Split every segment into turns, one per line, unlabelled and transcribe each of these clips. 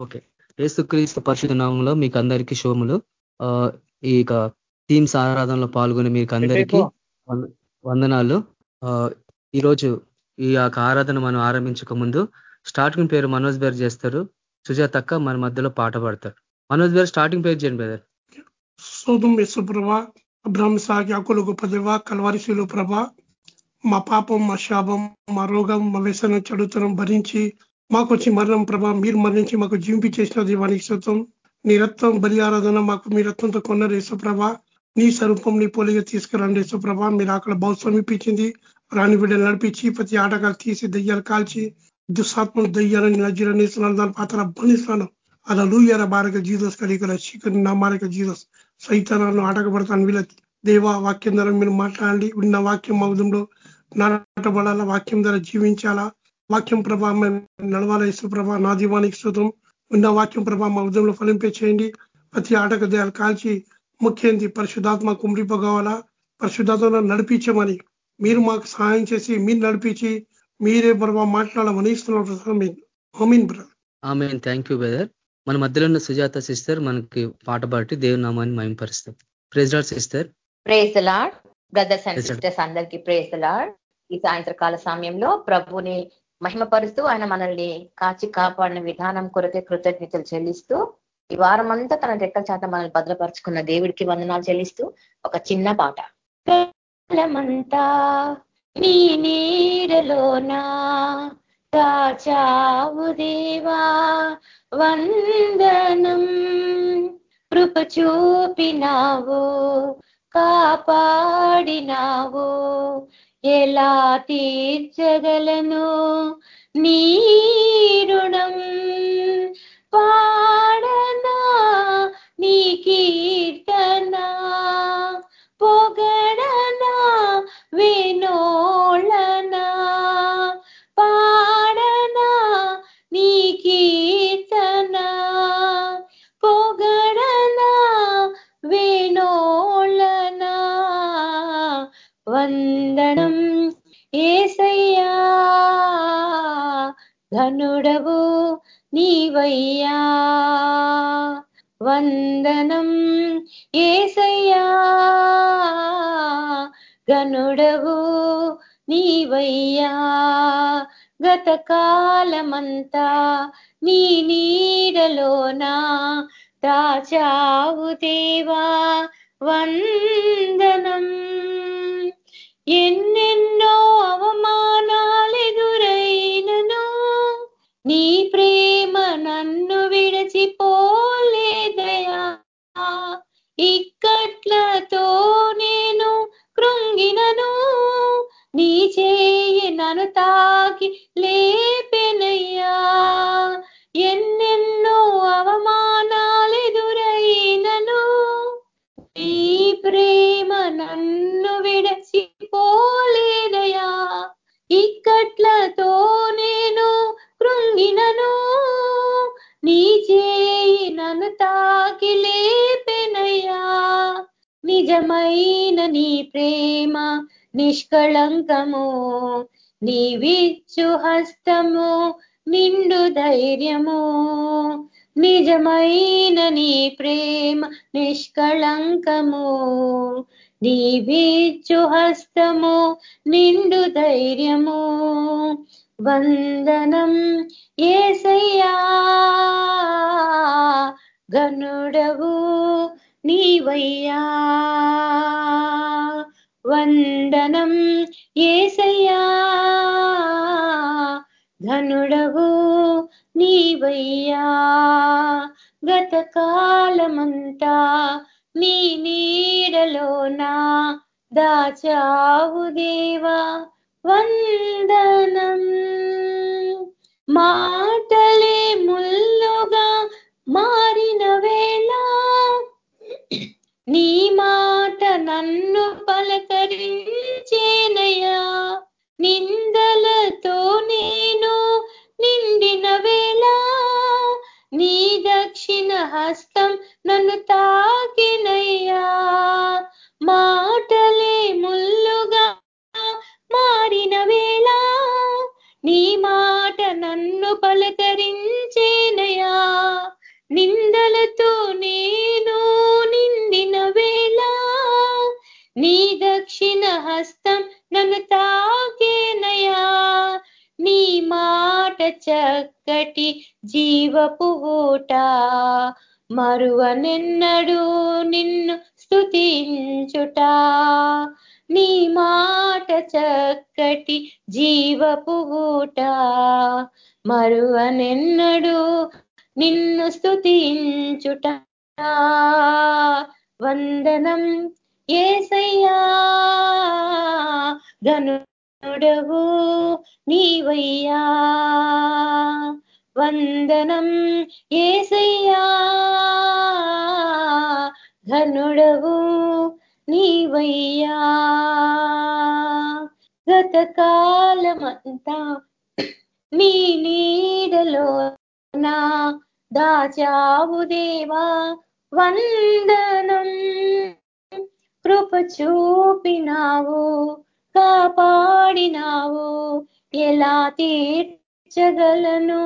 Okay. ఏసుక్రీస్తు పరిశుద్ధ నామంలో మీకు అందరికీ శోములు ఈ థీమ్స్ ఆరాధనలో పాల్గొని మీకు అందరికీ వందనాలు. ఈరోజు ఈ యొక్క ఆరాధన మనం ఆరంభించక ముందు స్టార్టింగ్ పేరు మనోజ్ బేర్ చేస్తారు. సుజాతక్క మన మధ్యలో పాట పాడతారు. మనోజ్ బేర్ స్టార్టింగ్ పేరు చేయండి బ్రదర్.
శోభం విశ్వప్రభ అబ్రాహ్మ సాగి అకులు గొప్ప దేవ కలవరిశీలు ప్రభ మా పాపం మా శాపం మా రోగం మా వ్యసనం చెడుతనం భరించి మాకు వచ్చి మరణం ప్రభా మీరు మరణించి మాకు జీవింపి చేసిన దీవానికి శుతం నీ రక్తం బలి ఆరాధన మాకు మీ రక్తంతో కొన్న రేసుప్రభ నీ స్వరూపం నీ పోలిగా తీసుకురండి యేసుప్రభ మీరు అక్కడ బహు సమీపించింది రాణి బిడ్డలు నడిపించి ప్రతి ఆటగాలు తీసి దయ్యాలు కాల్చి దుస్సాత్మలు దయ్యాలని నజీరనిస్తున్నాను దాని పాత్ర బంధిస్తున్నాను. అలా లూయర బారక జీదస్ కలిగిన నా నామారక జీదస్ సైతానాలను ఆటకపడతాను వీళ్ళ దేవ వాక్యం ద్వారా మీరు మాట్లాడండి. ఉన్న వాక్యం మౌదంలో నాటబడాలా? వాక్యం ద్వారా జీవించాలా? వాక్యం ప్రభా నడవాల ఇసు ప్రభా నా దీవానికి శుతం ఉన్న వాక్యం ప్రభా మా ఉదయంలో ఫలింపే చేయండి. ప్రతి ఆటక దేయాలు కాల్చి ముఖ్యంది పరిశుధాత్మ కుమ్రిపోగవాలా పరిశుధాత్మలో నడిపించమని. మీరు మాకు సహాయం చేసి మీరు నడిపించి మీరే ప్రభా మాట్లాడమని ఇస్తున్నాం
బ్రదర్. Thank you brother. మన మధ్యలో ఉన్న సుజాత సిస్టర్ మనకి పాట పాటి దేవుని నామాన్ని మయంపరుస్తాం praise Lord sister.
Praise Lord brothers and sisters అందరికీ ప్రేజ్ లాడ్ ఈ సాయంత్రకాల సమయంలో ప్రభుని మహిమపరుస్తూ ఆయన మనల్ని కాచి కాపాడిన విధానం కొరకే కృతజ్ఞతలు చెల్లిస్తూ ఈ వారం అంతా తన రెక్కల చేత మనల్ని భద్రపరుచుకున్న దేవుడికి వందనాలు చెల్లిస్తూ ఒక చిన్న పాట. కాలమంతా నీ నీడలోనా కాచావు దేవా వందనం కృప చూపినావు కాపాడినావు ఎలా తీర్చగలను నీ రుణం పాడనా నీ కీర్తనా దేవుడవు నీవయ్యా. వందనం ఏసయ్యా. గనుడవు నీవయ్యా. గతకాలమంతా నీ నీడలోనా దాచావు దేవా. వందనం ఎన్నెన్నో అవమా నీ ప్రేమ నన్ను విడచిపోలేదయా ali మాట వందనం. కృప చూపినావు కాపాడినావు ఎలా తీర్చగలను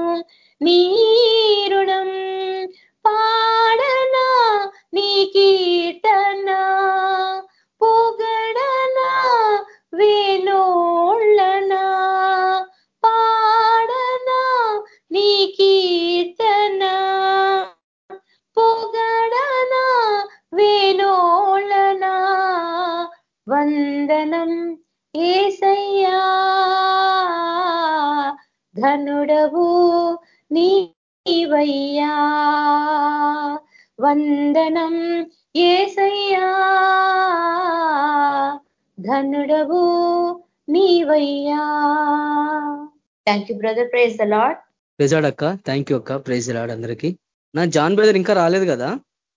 నీరుణం పాడనా నీ కీర్తన నీవయ్యా వందనం ఏసయ్యా. ధనుడవు నీవయ్యా. Thank you brother praise the Lord
praise Lord అక్క. థ్యాంక్ యూ అక్క. ప్రైజ్ లాడ్ అందరికి. నా జాన్ బ్రదర్ ఇంకా రాలేదు కదా?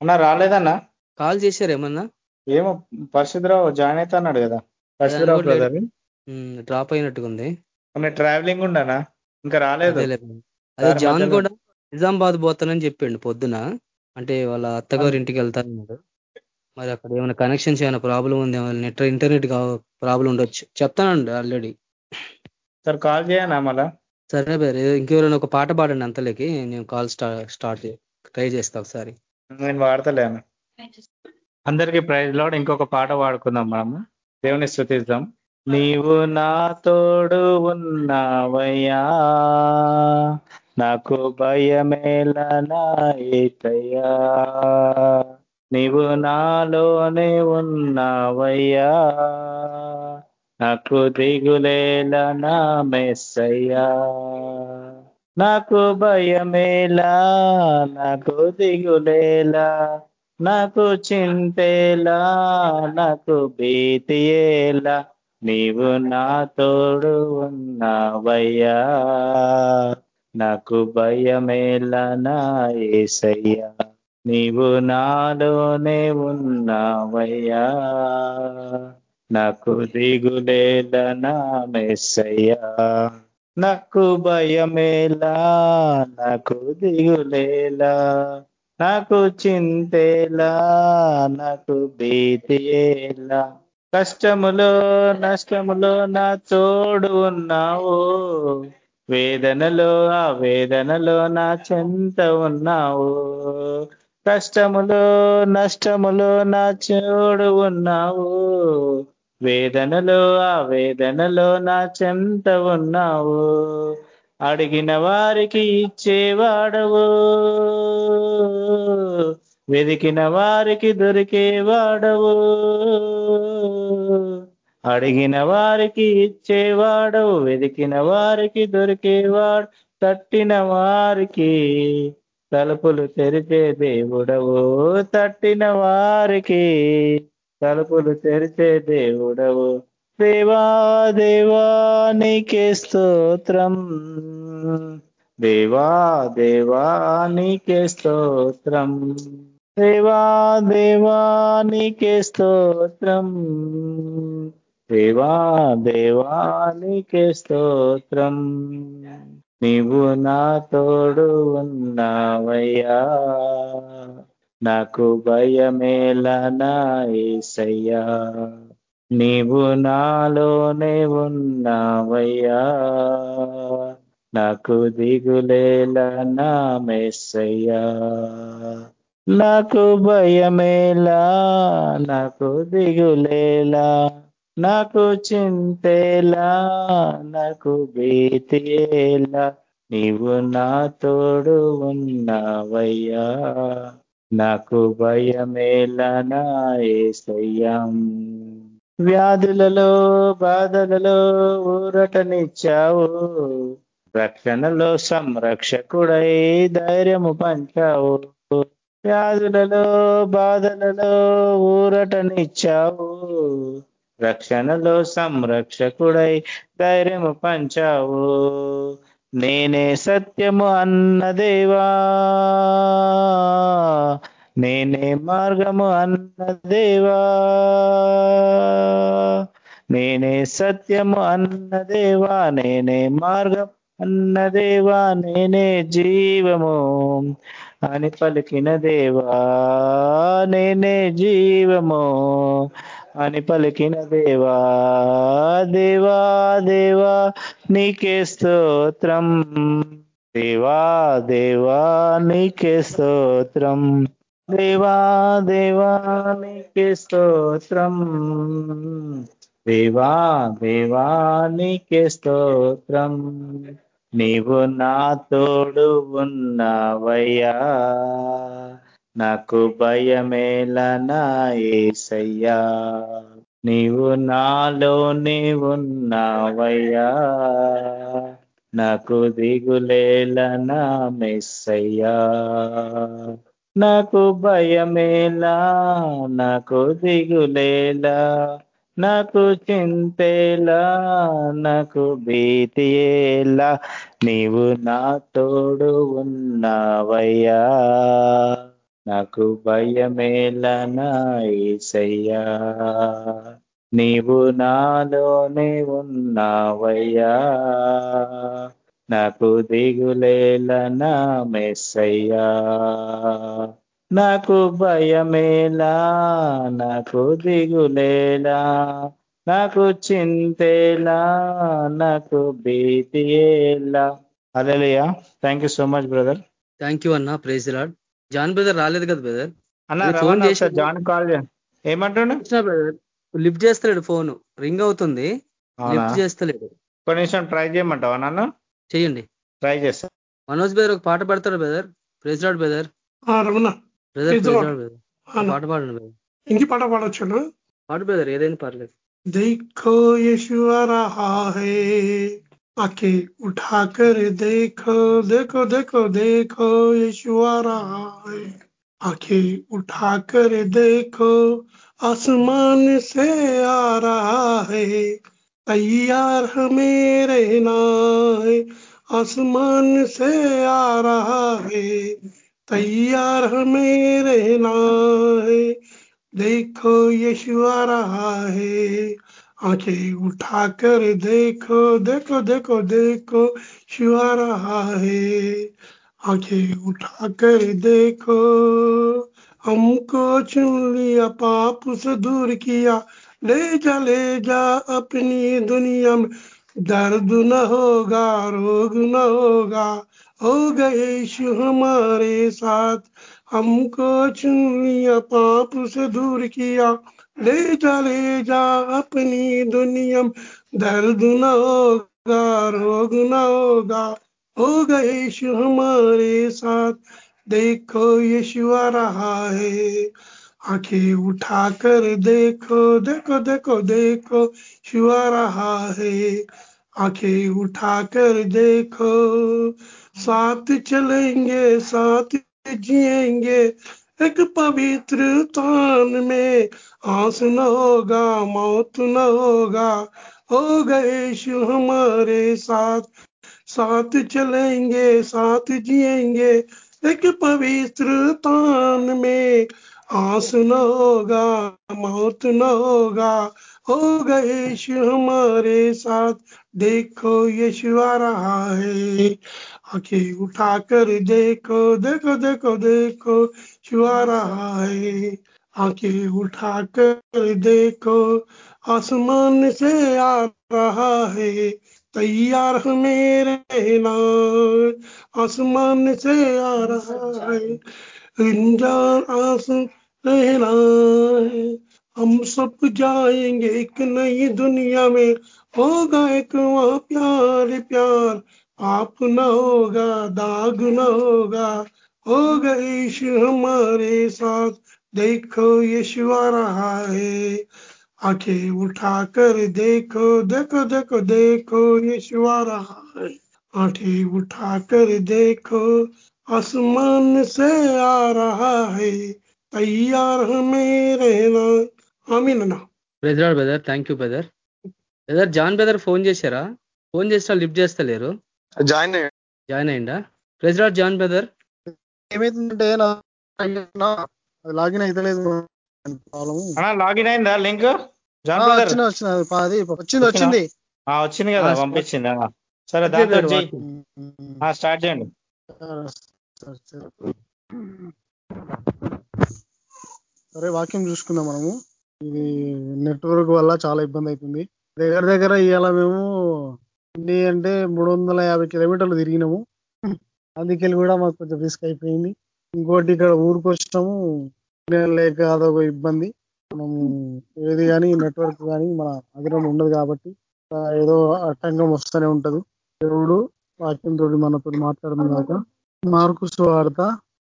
అన్నా రాలేదన్నా.
కాల్ చేశారు ఏమన్నా?
ఏమో పరిశుద్ధరావు జాయిన్ అవుతా అన్నాడు కదా. పరిశుద్ధరావు బ్రదర్
డ్రాప్ అయినట్టుగా ఉంది
ట్రావెలింగ్ ఉండనా ఇంకా రాలేదు.
అదే జాన్ కూడా నిజామాబాద్ పోతానని చెప్పిండు పొద్దున. అంటే వాళ్ళ అత్తగారి ఇంటికి వెళ్తానన్నాడు మరి అక్కడ ఏమైనా కనెక్షన్స్ ఏమైనా ప్రాబ్లం ఉంది? నెట్ ఇంటర్నెట్ ప్రాబ్లం ఉండొచ్చు. చెప్తానండి ఆల్రెడీ
సార్ కాల్ చేయనా మళ్ళా?
సరే బేర్ ఇంకెవరైనా ఒక పాట పాడండి అంతలోకి. నేను కాల్ స్టార్ట్ ట్రై చేస్తా ఒకసారి.
నేను వాడతలేను. అందరికీ ప్రైజ్లో ఇంకొక పాట పాడుకుందాం మనము దేవుని స్థుతిద్దాం నీవు నా తోడు ఉన్నావయ్యా. నాకు భయమేల నా నీవు నాలోనే ఉన్నావయ్యా. నాకు దిగులేల నా మెస్సయ్యా నాకు భయమేలా నాకు దిగులేలా. నాకు చింతేలా నాకు భీతియేలా. నీవు నా తోడు ఉన్నావయ్యా. నాకు భయమేలా ఏసయ్యా. నీవు నాలోనే ఉన్నావయ్యా. నాకు దిగులేల మెస్సయ్యా నాకు భయమేలా నాకు దిగులేలా నాకు చింతేలా నాకు భీతియేలా కష్టములో నష్టములో నా తోడు ఉన్నావు. వేదనలో ఆ వేదనలో నా చెంత ఉన్నావు. కష్టములో నష్టములో నా చోడు ఉన్నావు. వేదనలో ఆ వేదనలో నా చెంత ఉన్నావు. అడిగిన వారికి ఇచ్చేవాడవు. వెదికిన వారికి దొరికేవాడవు. అడిగిన వారికి ఇచ్చేవాడు వెదికిన వారికి దొరికేవాడు తట్టిన వారికి తలుపులు తెరిచే దేవుడవు తట్టిన వారికి తలుపులు తెరిచే దేవుడవు. దేవా దేవా నీకే స్తోత్రం. దేవా దేవా నీకే స్తోత్రం. దేవా దేవా నీకే స్తోత్రం. దేవా దేవా స్తోత్రం. నీవు నా తోడు ఉన్నావయ్యా. నాకు భయమేలా ఏసయ్యా నీవు నాలోనే ఉన్నావయ్యా. నాకు దిగులేలనా నా మెస్సయ్యా నాకు భయమేలా నాకు దిగులేలా. నాకు చింతేలా నాకు భీతియేలా నీవు నా తోడు ఉన్నావయ్యా. నాకు భయమేలా నా ఏసయ్యాం. వ్యాధులలో బాధలలో ఊరటనిచ్చావు. రక్షణలో సంరక్షకుడై ధైర్యము పంచావు. వ్యాధులలో బాధలలో ఊరటనిచ్చావు. రక్షణలో సంరక్షకుడై ధైర్యము పంచావు. నేనే సత్యము అన్నదేవా నేనే మార్గము అన్నదేవా నేనే సత్యము అన్నదేవా నేనే మార్గం అన్నదేవా నేనే జీవము అని పలికిన దేవా. నేనే జీవము అని పలికిన దేవా దేవా దేవా నీకే స్తోత్రం. దేవా దేవా నీకే స్తోత్రం. దేవా దేవా నీకే స్తోత్రం. దేవా దేవా నీకే స్తోత్రం. నీవు నా తోడు ఉన్నావయ్యా. నాకు భయమేలనా ఏసయ్యా? నీవు నాలోనే ఉన్నావయ్యా. నాకు దిగులేలనా మెస్సయ్యా? నాకు భయమేలా? నాకు దిగులేలా? నాకు చింతేలా? నాకు భీతియేలా? నీవు నా తోడు ఉన్నావయ్యా. నాకు భయమేలనా ఏసయ్యా నీవు నాలోనే ఉన్నావయ్యా. నాకు దిగులేలనా మెస్సయ్యా నాకు భయమేలా నాకు దిగులేలా నాకు చింతేలా నాకు భీతియేలా అదేలయ్యా thank you so much brother
thank you అన్న. ప్రైజ్ లాడ్ జాన్ బ్రదర్ రాలేదు కదా బ్రదర్?
అన్న
ఫోన్ చేసి
జాన్ కాల్ ఏమంటాడు
బ్రదర్ లిఫ్ట్ చేస్తలేడు ఫోన్ రింగ్ అవుతుంది. లిఫ్ట్ చేస్తలేడు.
కొనేషన్ ట్రై చేయమంటావా నాన్న?
చేయండి
ట్రై చేస్తా.
మనోజ్ బ్రదర్ ఒక పాట పాడతాడు brother.
Praise Lord
brother.
Brother
పాట పాడండి బ్రదర్.
పాట పాడవచ్చు
పాడు బ్రదర్ ఏదైనా పర్లేదు.
దేఖో యశువరా హే. आके उठा कर देखो देखो देखो देखो, यीशु आ रहा है। आके उठा कर देखो, आसमान से आ रहा है। तैयार हमें रहना है, आसमान से आ रहा है। तैयार हमें रहना है, देखो यीशु आ रहा है। आँखें उठाकर देखो देखो देखो देखो आ रहा है। आँखें उठाकर देखो, हमको चुन लिया, पाप से दूर किया। ले जा ले जा अपनी दुनिया में। दर्द न होगा, रोग न होगा। हो गए यीशु हमारे साथ। हमको चुन लिया, पाप से दूर किया। ले जा ले जा अपनी दुनिया दर्द न होगा, रोग न होगा। हो गए यीशु हमारे साथ। देखो यीशु आ रहा है। आँखें उठाकर देखो देखो देखो देखो यीशु आ रहा है। आँखें उठाकर देखो। साथ चलेंगे, साथ जिएँगे। एक पवित्र तान में आंस न होगा, मौत न होगा। हो गए यीशु हमारे साथ। साथ चलेंगे, साथ जिएँगे एक पवित्र तान में। आंस न होगा, मौत न होगा। हो गए यीशु हमारे साथ। देखो यीशु आ रहा है। आँखें उठाकर देखो देखो देखो देखो यीशु आ रहा है। आँखें उठाकर देखो, आसमान से आ रहा है, तैयार हमें रहना आसमान से आ रहा है इंजान आस रहना है। हम सब जाएँगे एक नई दुनिया में, होगा एक वहाँ प्यार प्यार। आप न होगा, दाग न होगा होगा यीशु हमारे साथ। देखो यीशु आ रहा है आंखें उठाकर देखो देखो देखो देखो यीशु आ रहा है आंखें उठाकर देखो आसमान से आ रहा है तैयार हमें रहना आमीन అన్న
brother brother thank you brother brother John brother phone చేశారా ఫోన్ చేసినా లిఫ్ట్ చేస్తలేరు
జాయిన్
జాయిన్ అయిందా ప్రెసిడెంట్ జాన్ బ్రదర్
ఏమైతుందంటే నా లాగిన్ అయితలేదు. ప్రాబ్లమ్
అన్నా లాగిన్ అయిందా లింక్?
వచ్చింది వచ్చింది. అది అది వచ్చింది వచ్చింది?
వచ్చింది. కదా పంపించింది. సరే
అదే
దాంతో స్టార్ట్ చేయండి.
సరే వాక్యం చూసుకుందాం మనము. ఇది నెట్వర్క్ వల్ల చాలా ఇబ్బంది అవుతుంది దగ్గర దగ్గర ఇవాళ మేము ఎన్ని అంటే మూడు వందల యాభై కిలోమీటర్లు తిరిగినాము. అందుకెళ్ళి కూడా మాకు కొంచెం రిస్క్ అయిపోయింది. ఇంకోటి ఇక్కడ ఊరికి వచ్చినాము లేక అదొక ఇబ్బంది. మనము ఏది కానీ నెట్వర్క్ కానీ మన అగ్రం ఉండదు కాబట్టి ఏదో అట్టంగం వస్తూనే ఉంటది. దేవుడు వాక్యంతో మనతో మాట్లాడడం కాక మార్కు వార్త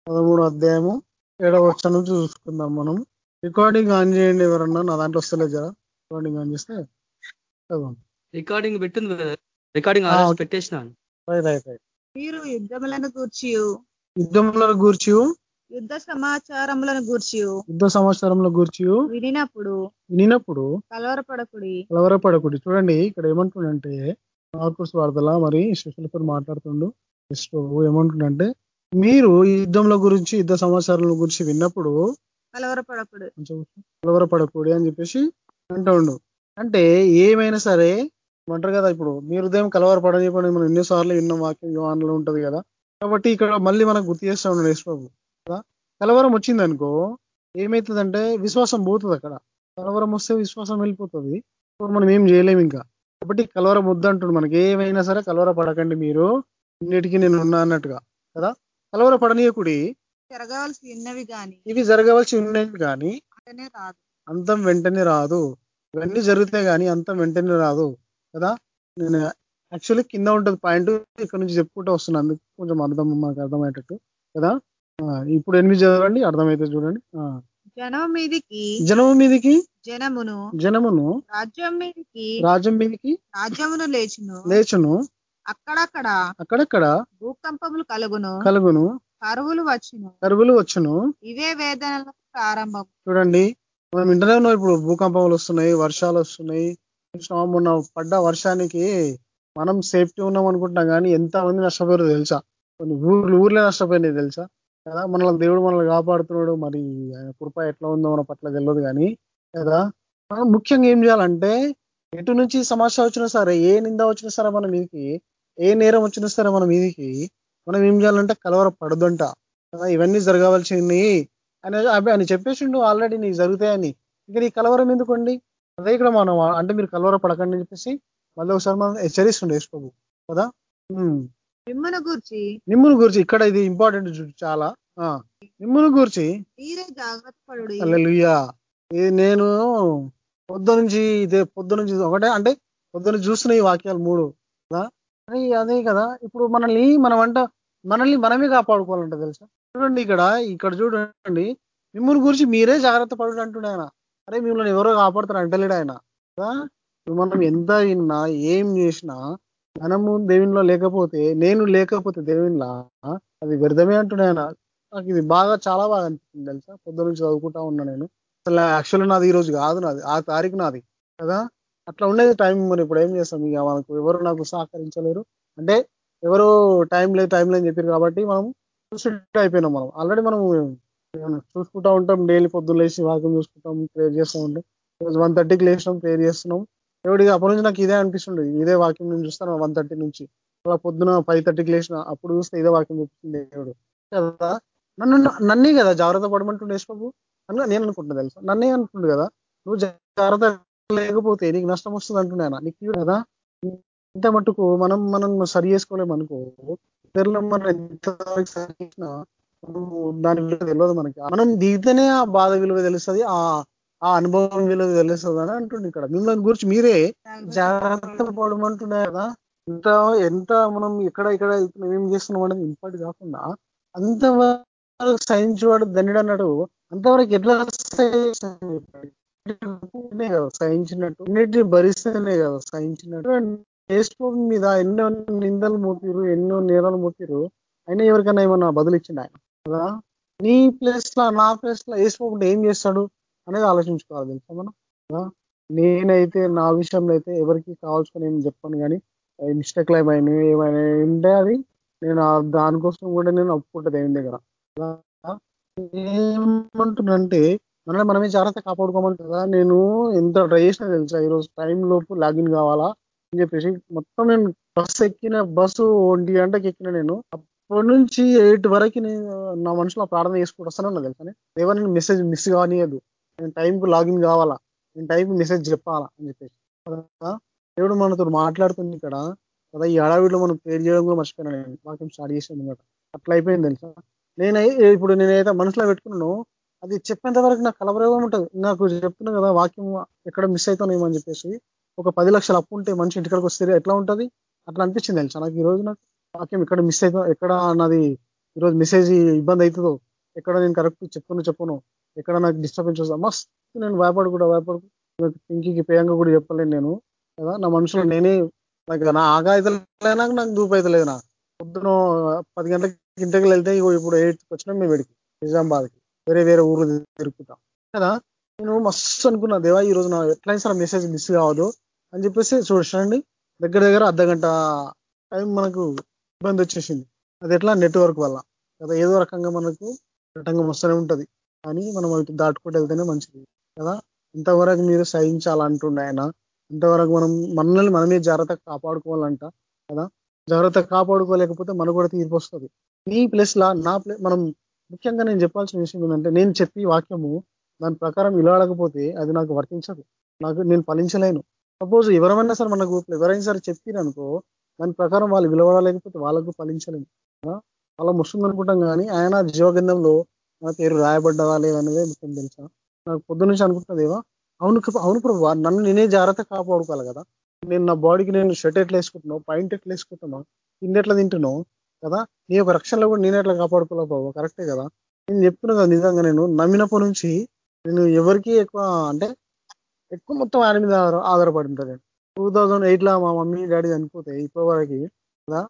పదమూడు అధ్యాయము ఏడవ వచ్చ నుంచి చూసుకుందాం మనం. రికార్డింగ్ ఆన్ చేయండి ఎవరన్నా నా దాంట్లో వస్తలేదు జరా. రికార్డింగ్ ఆన్ చేస్తే
రికార్డింగ్ పెట్టింది రికార్డింగ్
రైట్
మీరు యుద్ధములను గూర్చి
యుద్ధములను గూర్చి
యుద్ధ సమాచారములను గూర్చి
యుద్ధ సంవత్సరంలో గూర్చి
వినినప్పుడు
వినినప్పుడు
కలవరపడకుడి.
కలవరపడకుడి. చూడండి ఇక్కడ ఏమంటుండంటే మార్కుస్ వార్తల మరి శిష్యులతో మాట్లాడుతుండు. ప్రభు ఏమంటుండంటే మీరు ఈ యుద్ధంల గురించి యుద్ధ సమాచారాల గురించి విన్నప్పుడు
కలవరపడకుడు.
కలవరపడకూడి అని చెప్పేసి అంటుండు. అంటే ఏమైనా సరే అంటారు కదా ఇప్పుడు మీ హృదయం కలవరపడని చెప్పండి. మనం ఎన్నోసార్లు విన్న వాక్యం యోహాన్లో ఉంటది కదా. కాబట్టి ఇక్కడ మళ్ళీ మనకు గుర్తు చేస్తా ఉన్నాడు యేసుప్రభు కదా? కలవరం వచ్చింది అనుకో ఏమవుతుందంటే విశ్వాసం పోతుంది అక్కడ. కలవరం వస్తే విశ్వాసం వెళ్ళిపోతుంది. ఇప్పుడు మనం ఏం చేయలేము ఇంకా. కాబట్టి కలవరం వద్దంటుడు మనకి. ఏమైనా సరే కలవర పడకండి మీరు. ఇన్నిటికీ నేను ఉన్నా అన్నట్టుగా. కదా? కలవర పడనీయకుడి
జరగవలసి ఉన్నవి గాని
ఇవి జరగవలసి ఉన్నాయి కానీ అంతం వెంటనే రాదు. ఇవన్నీ జరిగితే గానీ అంతం వెంటనే రాదు. కదా? నేను యాక్చువల్లీ కింద ఉంటుంది పాయింట్. ఇక్కడ నుంచి చెప్పుకుంటూ వస్తున్నాను అందుకు కొంచెం అర్థం మాకు అర్థమయ్యేటట్టు. కదా? ఇప్పుడు ఎనిమిది చదవండి అర్థమైతే చూడండి.
జనం మీదికి
జనము మీదికి?
జనమును
జనమును?
రాజ్యం మీదికి
రాజ్యం మీదికి?
రాజ్యమును లేచును.
లేచును.
అక్కడక్కడ
అక్కడక్కడ?
భూకంపములు కలుగును.
కలుగును.
కరువులు వచ్చును.
కరువులు వచ్చును.
ఇవే వేదనలకు ప్రారంభం.
చూడండి. మనం ఇంటనే ఉన్నాం ఇప్పుడు భూకంపాలు వస్తున్నాయి వర్షాలు వస్తున్నాయి? మొన్న పడ్డ వర్షానికి మనం సేఫ్టీ ఉన్నాం అనుకుంటున్నాం కానీ ఎంతమంది నష్టపోయారో తెలుసా? కొన్ని ఊర్లు ఊర్లే నష్టపోయినాయి తెలుసా? కదా మనల్ని దేవుడు మనల్ని కాపాడుతున్నాడు. మరి ఆయన కృప ఎట్లా ఉందో మన పట్ల తెలియదు కానీ కదా? మనం ముఖ్యంగా ఏం చేయాలంటే ఎటు నుంచి సమస్య వచ్చినా సరే ఏ నింద వచ్చినా సరే మన మీదికి ఏ నేరం వచ్చినా సరే మన మీదికి మనం ఏం చేయాలంటే కలవర పడదంట కదా ఇవన్నీ జరగవలసింది అని అవి అని చెప్పేసిండు ఆల్రెడీ నీకు జరుగుతాయని. ఇక నీ కలవరం ఎందుకండి? అదే ఇక్కడ మనం అంటే మీరు కలవర పడకండి అని చెప్పేసి మళ్ళీ ఒకసారి మనం హెచ్చరిస్తుండే యేసుప్రభు కదా? ఉమ్.
మిమ్మను గూర్చి.
నిమ్మును గురించి ఇక్కడ ఇది ఇంపార్టెంట్ చాలా. నిమ్మును గురించి. నేను పొద్దు నుంచి ఇదే పొద్దు నుంచి ఒకటే అంటే పొద్దున చూస్తున్న ఈ వాక్యాలు మూడు అది కదా ఇప్పుడు మనల్ని మనం అంట మనల్ని మనమే కాపాడుకోవాలంట తెలుసా? చూడండి ఇక్కడ ఇక్కడ చూడండి. మిమ్మల్ని గురించి మీరే జాగ్రత్త పడు అంటుండే ఆయన. అరే మిమ్మల్ని ఎవరో కాపాడుతారు అంటలేడు ఆయన మనం ఎంత విన్నా ఏం చేసినా మనము దేవునిలో లేకపోతే నేను లేకపోతే దేవునిలా? అది వ్యర్థమే అంటున్నాయన నాకు ఇది బాగా చాలా బాగా అనిపిస్తుంది తెలుసా? పొద్దు నుంచి చదువుకుంటా ఉన్నా నేను. అసలు యాక్చువల్ నాది ఈ రోజు కాదు నాది. ఆ తారీఖు నాది. కదా? అట్లా ఉండేది టైం. మరి ఇప్పుడు ఏం చేస్తాం? ఇక మనకు ఎవరు నాకు సహకరించలేరు. అంటే ఎవరు టైం లేదు టైం లేదని చెప్పారు కాబట్టి మనం చూసి అయిపోయినాం మనం. ఆల్రెడీ మనం చూసుకుంటా ఉంటాం. డైలీ పొద్దున్న లేచి వాక్యం చూసుకుంటాం ప్రేర్ చేస్తూ ఉంటాం. రోజు వన్ థర్టీకి లేచినాం ప్రేర్ చేస్తున్నాం. ఎవడికి అప్పటి నుంచి నాకు ఇదే అనిపిస్తుంది ఇదే వాక్యం నేను చూస్తాను వన్ థర్టీ నుంచి. అలా పొద్దున ఫైవ్ థర్టీకి లేచిన అప్పుడు చూస్తే ఇదే వాక్యం చెప్తుంది దేవుడు. కదా? నన్ను నన్నే కదా జాగ్రత్త పడమంటుండే బాబు అని నేను అనుకుంటున్నా తెలుసా? నన్నే అనుకుంటు కదా? నువ్వు జాగ్రత్త లేకపోతే నీకు నష్టం వస్తుంది అంటున్నాను నీకు కదా? ఇంత మట్టుకు మనం మనం సరి చేసుకోలేము అనుకో. ఇతరులు మనం ఎంత సరి చేసినా దాని విలువ తెలియదు మనకి. మనం దిగితేనే ఆ బాధ విలువ తెలుస్తుంది. ఆ ఆ అనుభవం విలువ తెలుస్తుంది అని అంటుండే ఇక్కడ. మిమ్మల్ని గురించి మీరే జాగ్రత్త పడమంటున్నారు కదా. ఎంత ఎంత మనం ఎక్కడ ఇక్కడ వెళ్తున్నాం ఏం చేస్తున్నాం అనేది ఇంపార్ట్ కాకుండా అంతవరకు సహించేవాడు ధన్యుడు అన్నాడు. అంతవరకు ఎట్లా సహించినట్టు కదా సహించినట్టు అన్నిటిని భరిస్తేనే కదా సహించినట్టు యేసు మీద ఎన్నో నిందలు మోపిరు ఎన్నో నేరాలు మోపిరు అయినా ఎవరికైనా ఏమన్నా బదులు ఇచ్చిండు ఆయన? కదా? నీ ప్లేస్లో నా ప్లేస్లో వేసుకోకుండా ఏం చేస్తాడు? అనేది ఆలోచించుకోవాలి తెలుసా మనం? నేనైతే నా విషయంలో అయితే ఎవరికి కావాల్సుకొని ఏం చెప్పాను కానీ మిస్టేక్లు ఏమైనా ఏమైనా ఉంటే అది నేను దానికోసం కూడా నేను ఒప్పుకుంటా దేవుని దగ్గర. ఏమంటుందంటే మనల్ని మనమే జాగ్రత్త కాపాడుకోమంటుందా నేను ఎంత ట్రై చేసినా తెలుసా ఈరోజు టైం లోపు లాగిన్ కావాలా అని చెప్పేసి మొత్తం నేను బస్సు ఎక్కిన బస్సు ఒంటి గంటకి ఎక్కిన నేను అప్పటి నుంచి ఎయిట్ వరకు నేను నా మనుషులు ప్రార్థన చేసుకుంటూ వస్తానన్నా తెలుసా దేవా నేను మెసేజ్ మిస్ కానియదు నేను టైంకు లాగిన్ కావాలా? నేను టైంకి మెసేజ్ చెప్పాలా అని చెప్పేసి. దేవుడు మనతో మాట్లాడుతుంది ఇక్కడ. కదా? ఈ అడవిలో మనం పేరు చేయడం కూడా మర్చిపోయినా నేను. వాక్యం స్టార్ట్ చేసాను అనమాట అట్లా అయిపోయింది తెలుసా? నేను ఇప్పుడు నేనైతే మనసులో పెట్టుకున్నాను అది చెప్పేంత వరకు నాకు కలవరేగా ఉంటుంది. నాకు చెప్తున్నా కదా వాక్యం ఎక్కడ మిస్ అవుతానేమని అని చెప్పేసి. ఒక పది లక్షలు అప్పు ఉంటే మనిషి ఇంటికాడికి వస్తే ఎట్లా ఉంటుంది? అట్లా అనిపించింది తెలుసా నాకు ఈ రోజు నాకు? వాక్యం ఎక్కడ మిస్ అవుతా ఎక్కడ నాది ఈరోజు మెసేజ్ ఇబ్బంది అవుతుందో ఎక్కడ నేను కరెక్ట్ చెప్పును చెప్పను. ఎక్కడ నాకు డిస్టర్బెన్స్ వస్తా మస్తు నేను భయపడు కూడా భయపడు పింకీకి పేయంగా కూడా చెప్పలేను నేను. కదా నా మనుషులు నేనే నాకు నా ఆగాయితలేనా నాకు దూపైతలేదు నా పొద్దున పది గంటలకి ఇంటికి వెళ్తే ఇగో ఇప్పుడు ఎయిట్కి వచ్చినాం మేము వెడికి నిజామాబాద్కి. వేరే వేరే ఊర్లు తిరుగుతాం. కదా నేను మస్తు అనుకున్నా దేవా ఈ రోజు నా ఎట్లయినా సరే మెసేజ్ మిస్ కావద్దు అని చెప్పేసి చూడండి. దగ్గర దగ్గర అర్ధ గంట టైం మనకు ఇబ్బంది వచ్చేసింది. అది ఎట్లా? నెట్వర్క్ వల్ల. కదా ఏదో రకంగా మనకు రకంగా వస్తూనే ఉంటది. కానీ మనం అవి దాటుకుంటూ వెళ్తేనే మంచిది. కదా? ఇంతవరకు మీరు సహించాలంటుండే ఆయన. ఇంతవరకు మనం మనల్ని మనమే జాగ్రత్తగా కాపాడుకోవాలంట. కదా? జాగ్రత్త కాపాడుకోలేకపోతే మనకు కూడా తీర్పు వస్తుంది. నీ ప్లేస్ లా నా ప్లేస్ మనం ముఖ్యంగా నేను చెప్పాల్సిన విషయం ఏంటంటే నేను చెప్పి వాక్యము దాని ప్రకారం ఇలాడకపోతే అది నాకు వర్తించదు. నాకు నేను ఫలించలేను. సపోజ్ ఎవరైనా సరే మనకు ఎవరైనా సరే చెప్పిరనుకో దాని ప్రకారం వాళ్ళు విలువడలేకపోతే వాళ్ళకు ఫలించలేము. అలా ముస్తుంది అనుకుంటాం కానీ ఆయన జీవగంధంలో నా పేరు రాయబడ్డదా లేదనేదే ముఖ్యం తెలుసా? నాకు పొద్దు నుంచి అనుకుంటున్నదేవా అవును అవును ప్రభు నన్ను నేనే జాగ్రత్త కాపాడుకోవాలి కదా. నేను నా బాడీకి నేను షర్ట్ ఎట్లా వేసుకుంటున్నావు? పాయింట్ ఎట్లా వేసుకుంటున్నా తిండి ఎట్లా తింటున్నావు? కదా? నీ యొక్క రక్షణలో కూడా నేను ఎట్లా కాపాడుకోలే బాబు కరెక్టే కదా? నేను చెప్తున్నా కదా నిజంగా నేను నమ్మినప్పటి నుంచి నేను ఎవరికి ఎక్కువ అంటే ఎక్కువ మొత్తం ఆయన మీద ఆధారపడి ఉంటుంది. టూ థౌజండ్ ఎయిట్లో మా మమ్మీ డాడీ చనిపోతే ఇప్పటి వరకు కదా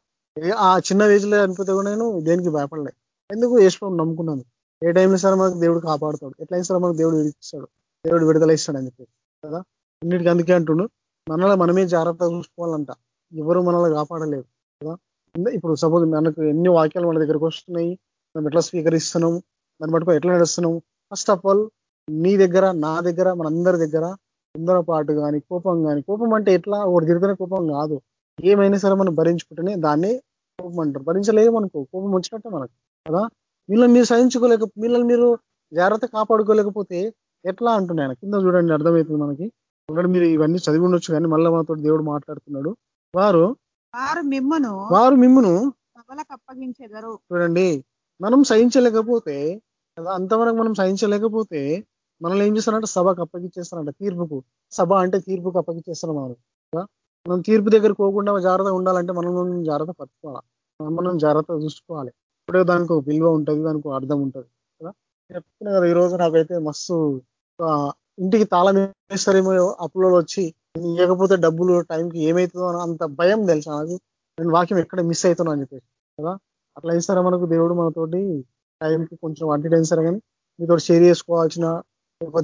ఆ చిన్న ఏజ్ చనిపోతే కూడా నేను దేనికి భయపడలే. ఎందుకు వేసుకోవడం నమ్ముకున్నాను? ఏ టైంలో సరే మనకు దేవుడు కాపాడుతాడు ఎట్లయినా సరే మనకు దేవుడు విడిపిస్తాడు దేవుడు విడుదల ఇస్తాడు అని చెప్పి కదా? అన్నిటికీ అందుకే అంటుండు మనల్ని మనమే జాగ్రత్తగా చూసుకోవాలంట. ఎవరు మనల్ని కాపాడలేరు కదా? ఇప్పుడు సపోజ్ మనకు ఎన్ని వాక్యాలు మన దగ్గరకు వస్తున్నాయి మనం ఎట్లా స్వీకరిస్తున్నాం దాన్ని బట్టి ఎట్లా నడుస్తున్నాం ఫస్ట్ ఆఫ్ ఆల్ నీ దగ్గర నా దగ్గర మనందరి దగ్గర తొందరపాటు కానీ కోపం కానీ కోపం అంటే ఎట్లా? ఒకటి తిరుగుతున్న కోపం కాదు. ఏమైనా సరే మనం భరించుకుంటేనే దాన్ని కోపం అంటారు. భరించలేము అనుకో కోపం వచ్చినట్టే మనకు కదా? వీళ్ళని మీరు సహించుకోలేక వీళ్ళని మీరు జాగ్రత్త కాపాడుకోలేకపోతే ఎట్లా అంటున్నాను కింద చూడండి అర్థమవుతుంది మనకి. మీరు ఇవన్నీ చదివి ఉండొచ్చు కానీ మళ్ళీ మాతో దేవుడు మాట్లాడుతున్నాడు. వారు
వారు మిమ్మును
వారు మిమ్మును
అప్పగించెదరు.
చూడండి మనం సహించలేకపోతే అంతవరకు మనం సహించలేకపోతే మనల్ని ఏం చేస్తారంటే? సభకు అప్పగించేస్తారంట తీర్పుకు. సభ అంటే తీర్పుకు అప్పగించేస్తారు మనం? మనం తీర్పు దగ్గర పోకుండా జాగ్రత్తగా ఉండాలంటే మనం మనం జాగ్రత్త పట్టుకోవాలి. మనం మనం జాగ్రత్తగా చూసుకోవాలి. ఇప్పుడే దానికి ఒక విలువ ఉంటుంది దానికి అర్థం ఉంటుంది కదా? చెప్తున్నా కదా ఈరోజు నాకైతే మస్తు ఇంటికి తాళం వేస్తారేమో అప్పులో వచ్చి ఇవ్వకపోతే డబ్బులు టైంకి ఏమవుతుందో అని అంత భయం తెలుసా నాకు? నేను వాక్యం ఎక్కడ మిస్ అవుతున్నా అని చెప్పేసి కదా? అట్లా ఇస్తారా మనకు దేవుడు మనతోటి? టైంకి కొంచెం అడ్వర్టైజ్ సరే కానీ మీతో షేర్ చేసుకోవాల్సిన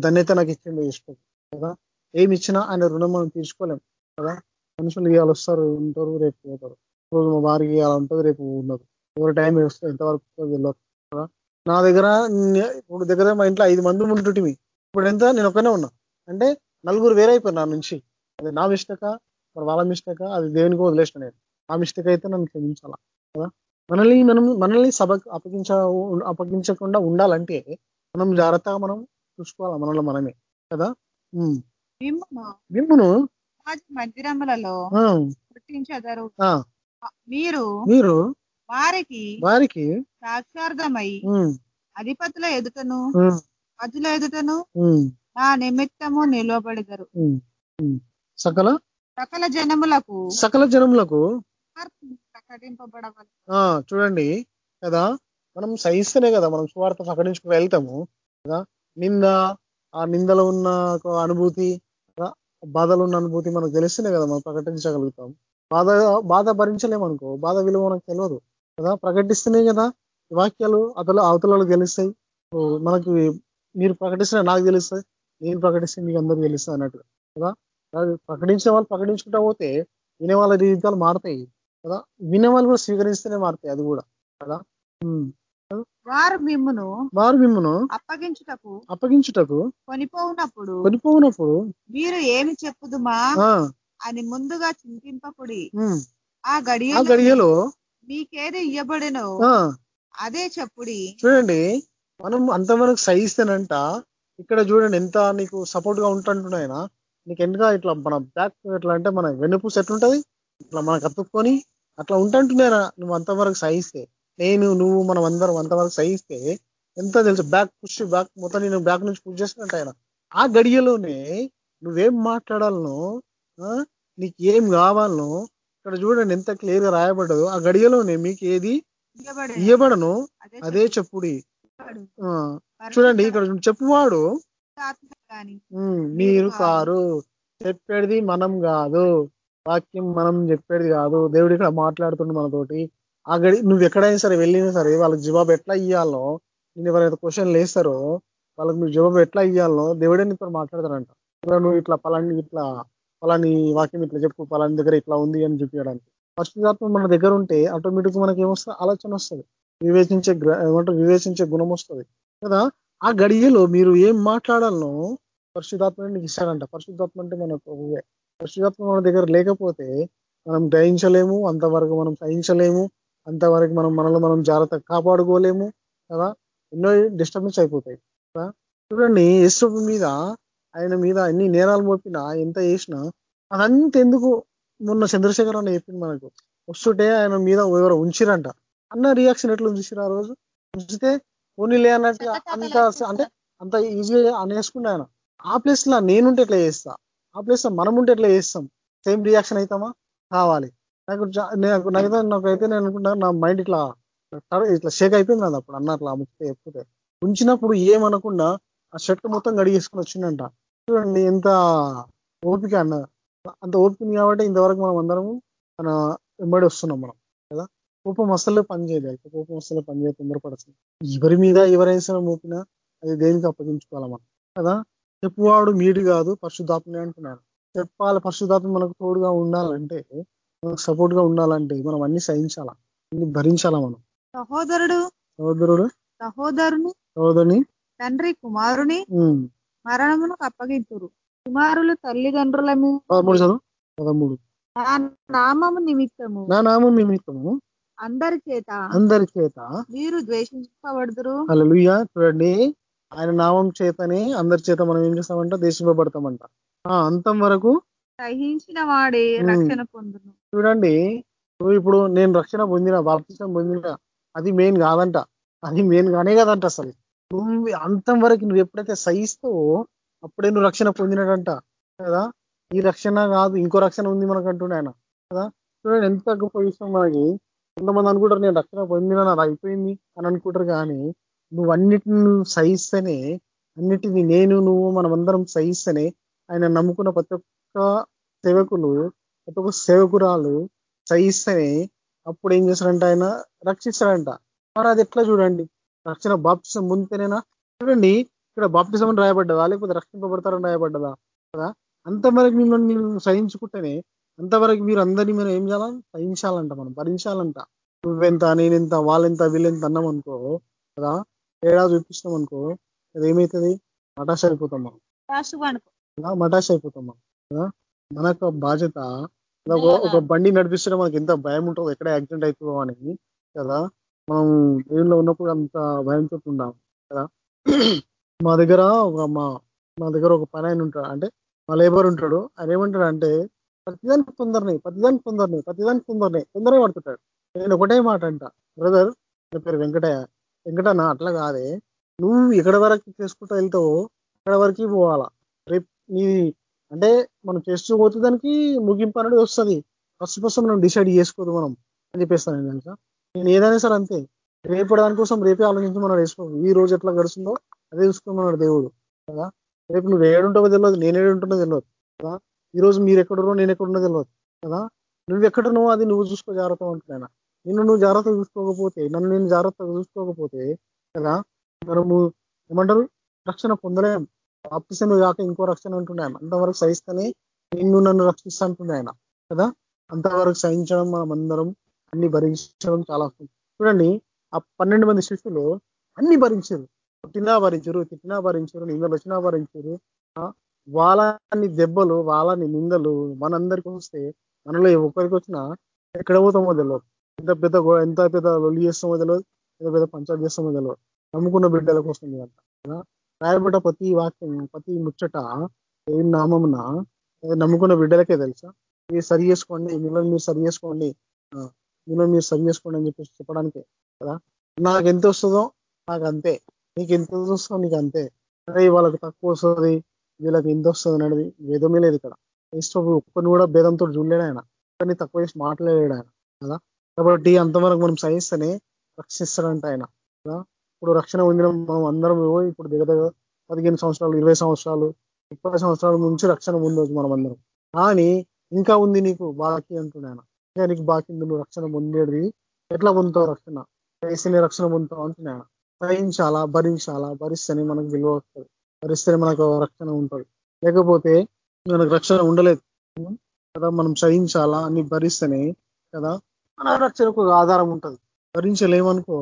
ధన్యత నాకు ఇచ్చిండు ఇష్టం కదా? ఏమి ఇచ్చినా ఆయన రుణం మనం తీర్చుకోలేం కదా? మనుషులు ఇవాళ వస్తారు ఉంటారు రేపు పోతారు. రోజు మా వారికి ఇవాళ ఉంటుంది రేపు ఉండదు ఎవరి టైం ఎంతవరకు తెలియదు నా దగ్గర ఇప్పుడు దగ్గర మా ఇంట్లో ఐదు మంది ఉంటుంటివి ఇప్పుడు ఎంత? నేను ఒక్కనే ఉన్నా. అంటే నలుగురు వేరైపోయారు నా నుంచి. అది నా మిస్టేక మరి వాళ్ళ మిస్టేక అది దేవునికి వదిలేసిన నేను. ఆ మిస్టేక్ అయితే నన్ను క్షమించాలా? కదా? మనల్ని మనం మనల్ని సభకు అప్పగించ అప్పగించకుండా ఉండాలంటే మనం జాగ్రత్తగా మనం చూసుకోవాలి మనల్ని మనమే. కదా.
మిమ్మును? మందిరములలో మీరు
మీరు?
వారికి
వారికి
సాక్షార్థమై అధిపతుల ఎదుటను అజుల ఎదుటను నా నిమిత్తము నిలవబడెదరు.
సకల?
సకల జనములకు
సకల జనములకు చూడండి కదా మనం సహిస్తేనే కదా మనం సువార్త ప్రకటించుకుని వెళ్తాము కదా. నింద ఆ నిందలో ఉన్న అనుభూతి బాధలో ఉన్న అనుభూతి మనకు తెలిస్తేనే కదా మనం ప్రకటించగలుగుతాం. బాధ బాధ భరించలేము అనుకో బాధ విలువ మనకు తెలియదు. కదా? ప్రకటిస్తేనే కదా? వాక్యాలు అతల అవతలలో తెలుస్తాయి. మనకి మీరు ప్రకటిస్తే నాకు తెలుస్తాయి నేను ప్రకటిస్తే మీకు అందరూ తెలుస్తుంది అన్నట్టు కదా? ప్రకటించే వాళ్ళు ప్రకటించుకుంటా పోతే వినే వాళ్ళ జీవితాలు మారుతాయి కదా? వినే వాళ్ళు కూడా స్వీకరిస్తేనే మారుతాయి అది కూడా కదా.
వారు మిమ్మును
వారు మిమ్మను
అప్పగించుటకు
అప్పగించుటకు
కొనిపోవునప్పుడు
కొనిపోయినప్పుడు
మీరు ఏమి చెప్పుదుమా అని ముందుగా చింతింపకుడి ఆ
ఆ
గడియలో
గడియలో
మీకేది ఇయ్యబడినో
ఆ,
అదే చెప్పుడి.
చూడండి మనం అంతవరకు సహిస్తేనంట ఇక్కడ చూడండి ఎంత నీకు సపోర్ట్గా ఉంటుంటున్నాయన నీకు ఎందుగా ఇట్లా మన బ్యాక్ ఎట్లా అంటే మన వెన్నుపూస ఎట్లుంటది ఇట్లా మనకు అతుక్కొని అట్లా ఉంటుంటున్నారా నువ్వు అంతవరకు సహిస్తే నేను నువ్వు మనం అందరం అంతవరకు సహిస్తే ఎంత తెలుసు బ్యాక్ పుష్ బ్యాక్ మొత్తం నేను బ్యాక్ నుంచి పుష్ చేస్తున్నట్టు ఆయన. ఆ గడియలోనే నువ్వేం మాట్లాడాలనో ఆ, నీకు ఏం కావాలనో ఇక్కడ చూడండి ఎంత క్లియర్గా రాయబడ్డదో. ఆ గడియలోనే మీకు ఏది
ఇయ్యబడిన. అదే
చెప్పుడి. చూడండి ఇక్కడ చెప్పువాడు. మీరు కారు. చెప్పేది మనం కాదు. వాక్యం మనం చెప్పేది కాదు. దేవుడు ఇక్కడ మాట్లాడుతుండు మనతోటి. ఆ గడి నువ్వు ఎక్కడైనా సరే వెళ్ళినా సరే వాళ్ళకి జవాబు ఎట్లా ఇయ్యాలో నేను ఎవరైతే క్వశ్చన్ వేస్తారో వాళ్ళకి నువ్వు జవాబు ఎట్లా ఇయ్యాలో దేవుడే నీతో మాట్లాడతారంట నువ్వు ఇట్లా పలాని ఇట్లా పలాని వాక్యం ఇట్లా చెప్పు పలాని దగ్గర ఇట్లా ఉంది అని చెప్పడానికి పరిశుద్ధాత్మ మన దగ్గర ఉంటే ఆటోమేటిక్ మనకి ఏమొస్తుంది? ఆలోచన వస్తుంది. వివేచించే ఏమంటారు? వివేచించే గుణం వస్తుంది. కదా? ఆ గడియలో మీరు ఏం మాట్లాడాలనో పరిశుధాత్మ నీకు ఇస్తాడంట. పరిశుధాత్మ అంటే మన ప్రభువే. పరిశుధాత్మ మన దగ్గర లేకపోతే మనం గ్రహించలేము అంతవరకు మనం సహించలేము అంతవరకు మనం మనల్ని మనం జాగ్రత్తగా కాపాడుకోలేము కదా? ఎన్నో డిస్టర్బెన్స్ అయిపోతాయి కదా? చూడండి యేసు మీద ఆయన మీద ఎన్ని నేరాలు మోపినా ఎంత చేసినా అదంత ఎందుకు మొన్న చంద్రశేఖర్ అన్న చెప్పింది మనకు. వస్తుంటే ఆయన మీద ఎవరు ఉంచిరంట. అన్న రియాక్షన్ ఎట్లా ఉంచిరు ఆ రోజు? ఉంచితే పోనీలే అన్నట్టుగా అంత అంటే అంత ఈజీగా అనేసుకుండే ఆయన. ఆ ప్లేస్లో నేనుంటే ఎట్లా చేస్తా? ఆ ప్లేస్లో మనం ఉంటే ఎట్లా చేస్తాం? సేమ్ రియాక్షన్ అవుతామా కావాలి. నాకు జా- నాకు నాకైతే నాకైతే నేను అనుకుంటా నా మైండ్ ఇట్లా ఇట్లా షేక్ అయిపోయింది అది అప్పుడు. అన్న అట్లా ముక్తే చెప్తే. ఉంచినప్పుడు ఏమనకుండా ఆ షర్ట్ మొత్తం గడిగేసుకుని వచ్చిందంట చూడండి ఎంత ఓపిక అన్న అంత ఓపిక ఉంది కాబట్టి ఇంతవరకు మనం అందరము మన వెంబడి వస్తున్నాం మనం కదా? కోపం అసలు పని చేయలేదు. కోపం అసలు పని చేయ ఎవరి మీద ఎవరైనా మోపినా అది దేనికి అప్పగించుకోవాలి మనం కదా? చెప్పువాడు మీడు కాదు పరిశుద్ధాత్మనే అంటున్నాడు. చెప్పాలి పరిశుద్ధాత్మ మనకు తోడుగా ఉండాలంటే మనకు సపోర్ట్గా ఉండాలంటే మనం అన్ని సహించాలా? అన్ని భరించాలా మనం?
సహోదరుడు
సహోదరుడు?
సహోదరుని
సహోదరుని?
తండ్రి కుమారుని మరణమునకు అప్పగింతురు. కుమారులు తల్లిదండ్రుల
పదమూడు
నా నామము నిమిత్తము.
నా నామం నిమిత్తము.
అందరి చేత
అందరి చేత.
మీరు ద్వేషించబడుదురు
హల్లెలూయా. చూడండి. ఆయన నామం చేతనే అందరి చేత మనం ఏం చేస్తామంట? దేశింపబడతామంట ఆ అంతం వరకు
సహించిన వాడే. రక్షణ పొందును.
చూడండి. నువ్వు ఇప్పుడు నేను రక్షణ పొందిన బాప్తిసం పొందిన అది మెయిన్ కాదంట. అది మెయిన్ గానే కాదంట అసలు. నువ్వు అంతం వరకు నువ్వు ఎప్పుడైతే సహిస్తావో అప్పుడే నువ్వు రక్షణ పొందినడంట కదా? ఈ రక్షణ కాదు ఇంకో రక్షణ ఉంది మనకు ఆయన కదా? చూడండి ఎంత గొప్ప విషయం మనకి. కొంతమంది అనుకుంటారు నేను రక్షణ పొందిన అది అయిపోయింది అని అనుకుంటారు కానీ నువ్వు అన్నిటిని నువ్వు సహిస్తేనే అన్నిటిని నేను నువ్వు మనమందరం సహిస్తేనే ఆయన నమ్ముకున్న ప్రతి ఒక్క సేవకులు ప్రతి ఒక్క సేవకురాలు సహిస్తేనే అప్పుడు ఏం చేస్తాడంట ఆయన? రక్షిస్తాడంట. మరి అది ఎట్లా చూడండి? రక్షణ బాప్తిసం పొందితేనేనా చూడండి ఇక్కడ బాప్తిసం అని రాయబడ్డదా? లేకపోతే రక్షింపబడతారని రాయబడ్డదా? కదా? అంతవరకు మిమ్మల్ని మీరు సహించుకుంటేనే అంతవరకు మీరు అందరినీ మీరు ఏం చేయాలి? సహించాలంట మనం భరించాలంట. నువ్వెంత నేనెంత వాళ్ళెంత వీళ్ళెంత అన్నాం అనుకో కదా? తేడా చూపిస్తాం అనుకో అది ఏమవుతుంది మటాష్ అయిపోతాం మనం. మటాష్ అయిపోతాం మనం కదా? మనకు బాధ్యత ఒక బండి నడిపిస్తుంటే మనకి ఎంత భయం ఉంటుందో ఎక్కడ యాక్సిడెంట్ అవుతుందో అని కదా? మనం దేవుల్లో ఉన్నప్పుడు అంత భయంతో ఉండాం కదా? మా దగ్గర ఒక మా మా దగ్గర ఒక పని ఆయన ఉంటాడు. అంటే మా లేబర్ ఉంటాడు. ఆయన ఏమంటాడు అంటే ప్రతిదానికి తొందరనే ప్రతిదానికి తొందరనే ప్రతిదానికి తొందరనే తొందరగా పడుతుంటాడు నేను ఒకటే మాట అంట. బ్రదర్ నా పేరు వెంకటయ్య. వెంకటన్న అట్లా కాదే. నువ్వు ఎక్కడ వరకు చేసుకుంటూ వెళ్తావో అక్కడ వరకు పోవాలా. రేపు నీ అంటే మనం చేస్తూ పోతే దానికి ముగింపు అనేది వస్తుంది. ఫస్ట్ ఫస్ట్ మనం డిసైడ్ చేసుకోదు మనం. అని చెప్పేస్తాను నేను నేను ఏదైనా సరే అంతే. రేపటి దానికోసం రేపే ఆలోచించమన్నాడు వేసుకో ఈ రోజు ఎట్లా గడుస్తుందో అదే చూసుకోమన్నాడు దేవుడు కదా? రేపు నువ్వు ఏడుంటావో తెలియదు నేను ఏడుంటుందో తెలియదు కదా? ఈ రోజు మీరు ఎక్కడున్నో నేను ఎక్కడున్నో తెలియదు కదా? నువ్వు ఎక్కడున్నావో అది నువ్వు చూసుకో జాగ్రత్త అంటున్నాను నిన్ను నువ్వు జాగ్రత్తగా చూసుకోకపోతే నన్ను నేను జాగ్రత్తగా చూసుకోకపోతే కదా? మనము ఏమంటారు? రక్షణ పొందలేం. బాప్తిసం కాక ఇంకో రక్షణ అంటున్నాను అంతవరకు సహిస్తేనే నిన్ను నన్ను రక్షిస్తా అంటున్నాయి ఆయన కదా? అంతవరకు సహించడం మనం అందరం అన్ని భరించడం చాలా చూడండి ఆ పన్నెండు మంది శిష్యులు అన్ని భరించారు. పుట్టినా భరించరు తిట్టినా భరించరు నిందలు వచ్చినా భరించరు. వాళ్ళని దెబ్బలు వాళ్ళని నిందలు మనందరికి వస్తే మనలో ఒకరికి వచ్చినా ఎక్కడ పోతామో తెలియదు ఎంత పెద్ద ఎంత పెద్ద లొల్లి చేస్తామో తెలియదు ఎంత పెద్ద పంచాయతీ చేస్తామో తెలియదు నమ్ముకున్న బిడ్డల కోసం ఇదంతా. రాయబడ్డ ప్రతి వాక్యం ప్రతి ముచ్చట ఏ నామమున నమ్ముకున్న బిడ్డలకే తెలుసా? మీరు సరి చేసుకోండి మిమ్మల్ని మీరు సరి చేసుకోండి. మిమ్మల్ని మీరు సరి చేసుకోండి అని చెప్పేసి చెప్పడానికే కదా. నాకు ఎంత వస్తుందో నాకు అంతే. నీకు ఎంత వస్తుందో నీకు అంతే. అదే వాళ్ళకి తక్కువ వస్తుంది వీళ్ళకి ఎంత వస్తుంది అనేది భేదమే లేదు ఇక్కడ. ఇష్టం ఒక్కరిని కూడా భేదంతో చూడలేడు ఆయన. ఒక్కరిని తక్కువ చేసి మాట్లాడలేడు ఆయన కదా. కాబట్టి అంతవరకు మనం సహిస్తేనే రక్షిస్తాడంట ఆయన కదా. ఇప్పుడు రక్షణ పొందిన మనం అందరం ఇప్పుడు దగ్గర దగ్గర పదిహేను సంవత్సరాలు ఇరవై సంవత్సరాలు ముప్పై సంవత్సరాల నుంచి రక్షణ పొందవచ్చు మనం అందరం కానీ ఇంకా ఉంది నీకు బాకీ అంటున్నాను ఇంకా నీకు బాకీ నువ్వు రక్షణ పొందేది. ఎట్లా పొందుతావు రక్షణ? వేసిన రక్షణ పొందుతావు అంటున్నాను సహించాలా? భరించాలా? భరిస్తేనే మనకు విలువ వస్తుంది. భరిస్తేనే మనకు రక్షణ ఉంటుంది. లేకపోతే మనకు రక్షణ ఉండలేదు. కదా మనం సహించాలా? అని భరిస్తేనే కదా మన రక్షణకు ఆధారం ఉంటుంది. భరించలేమనుకో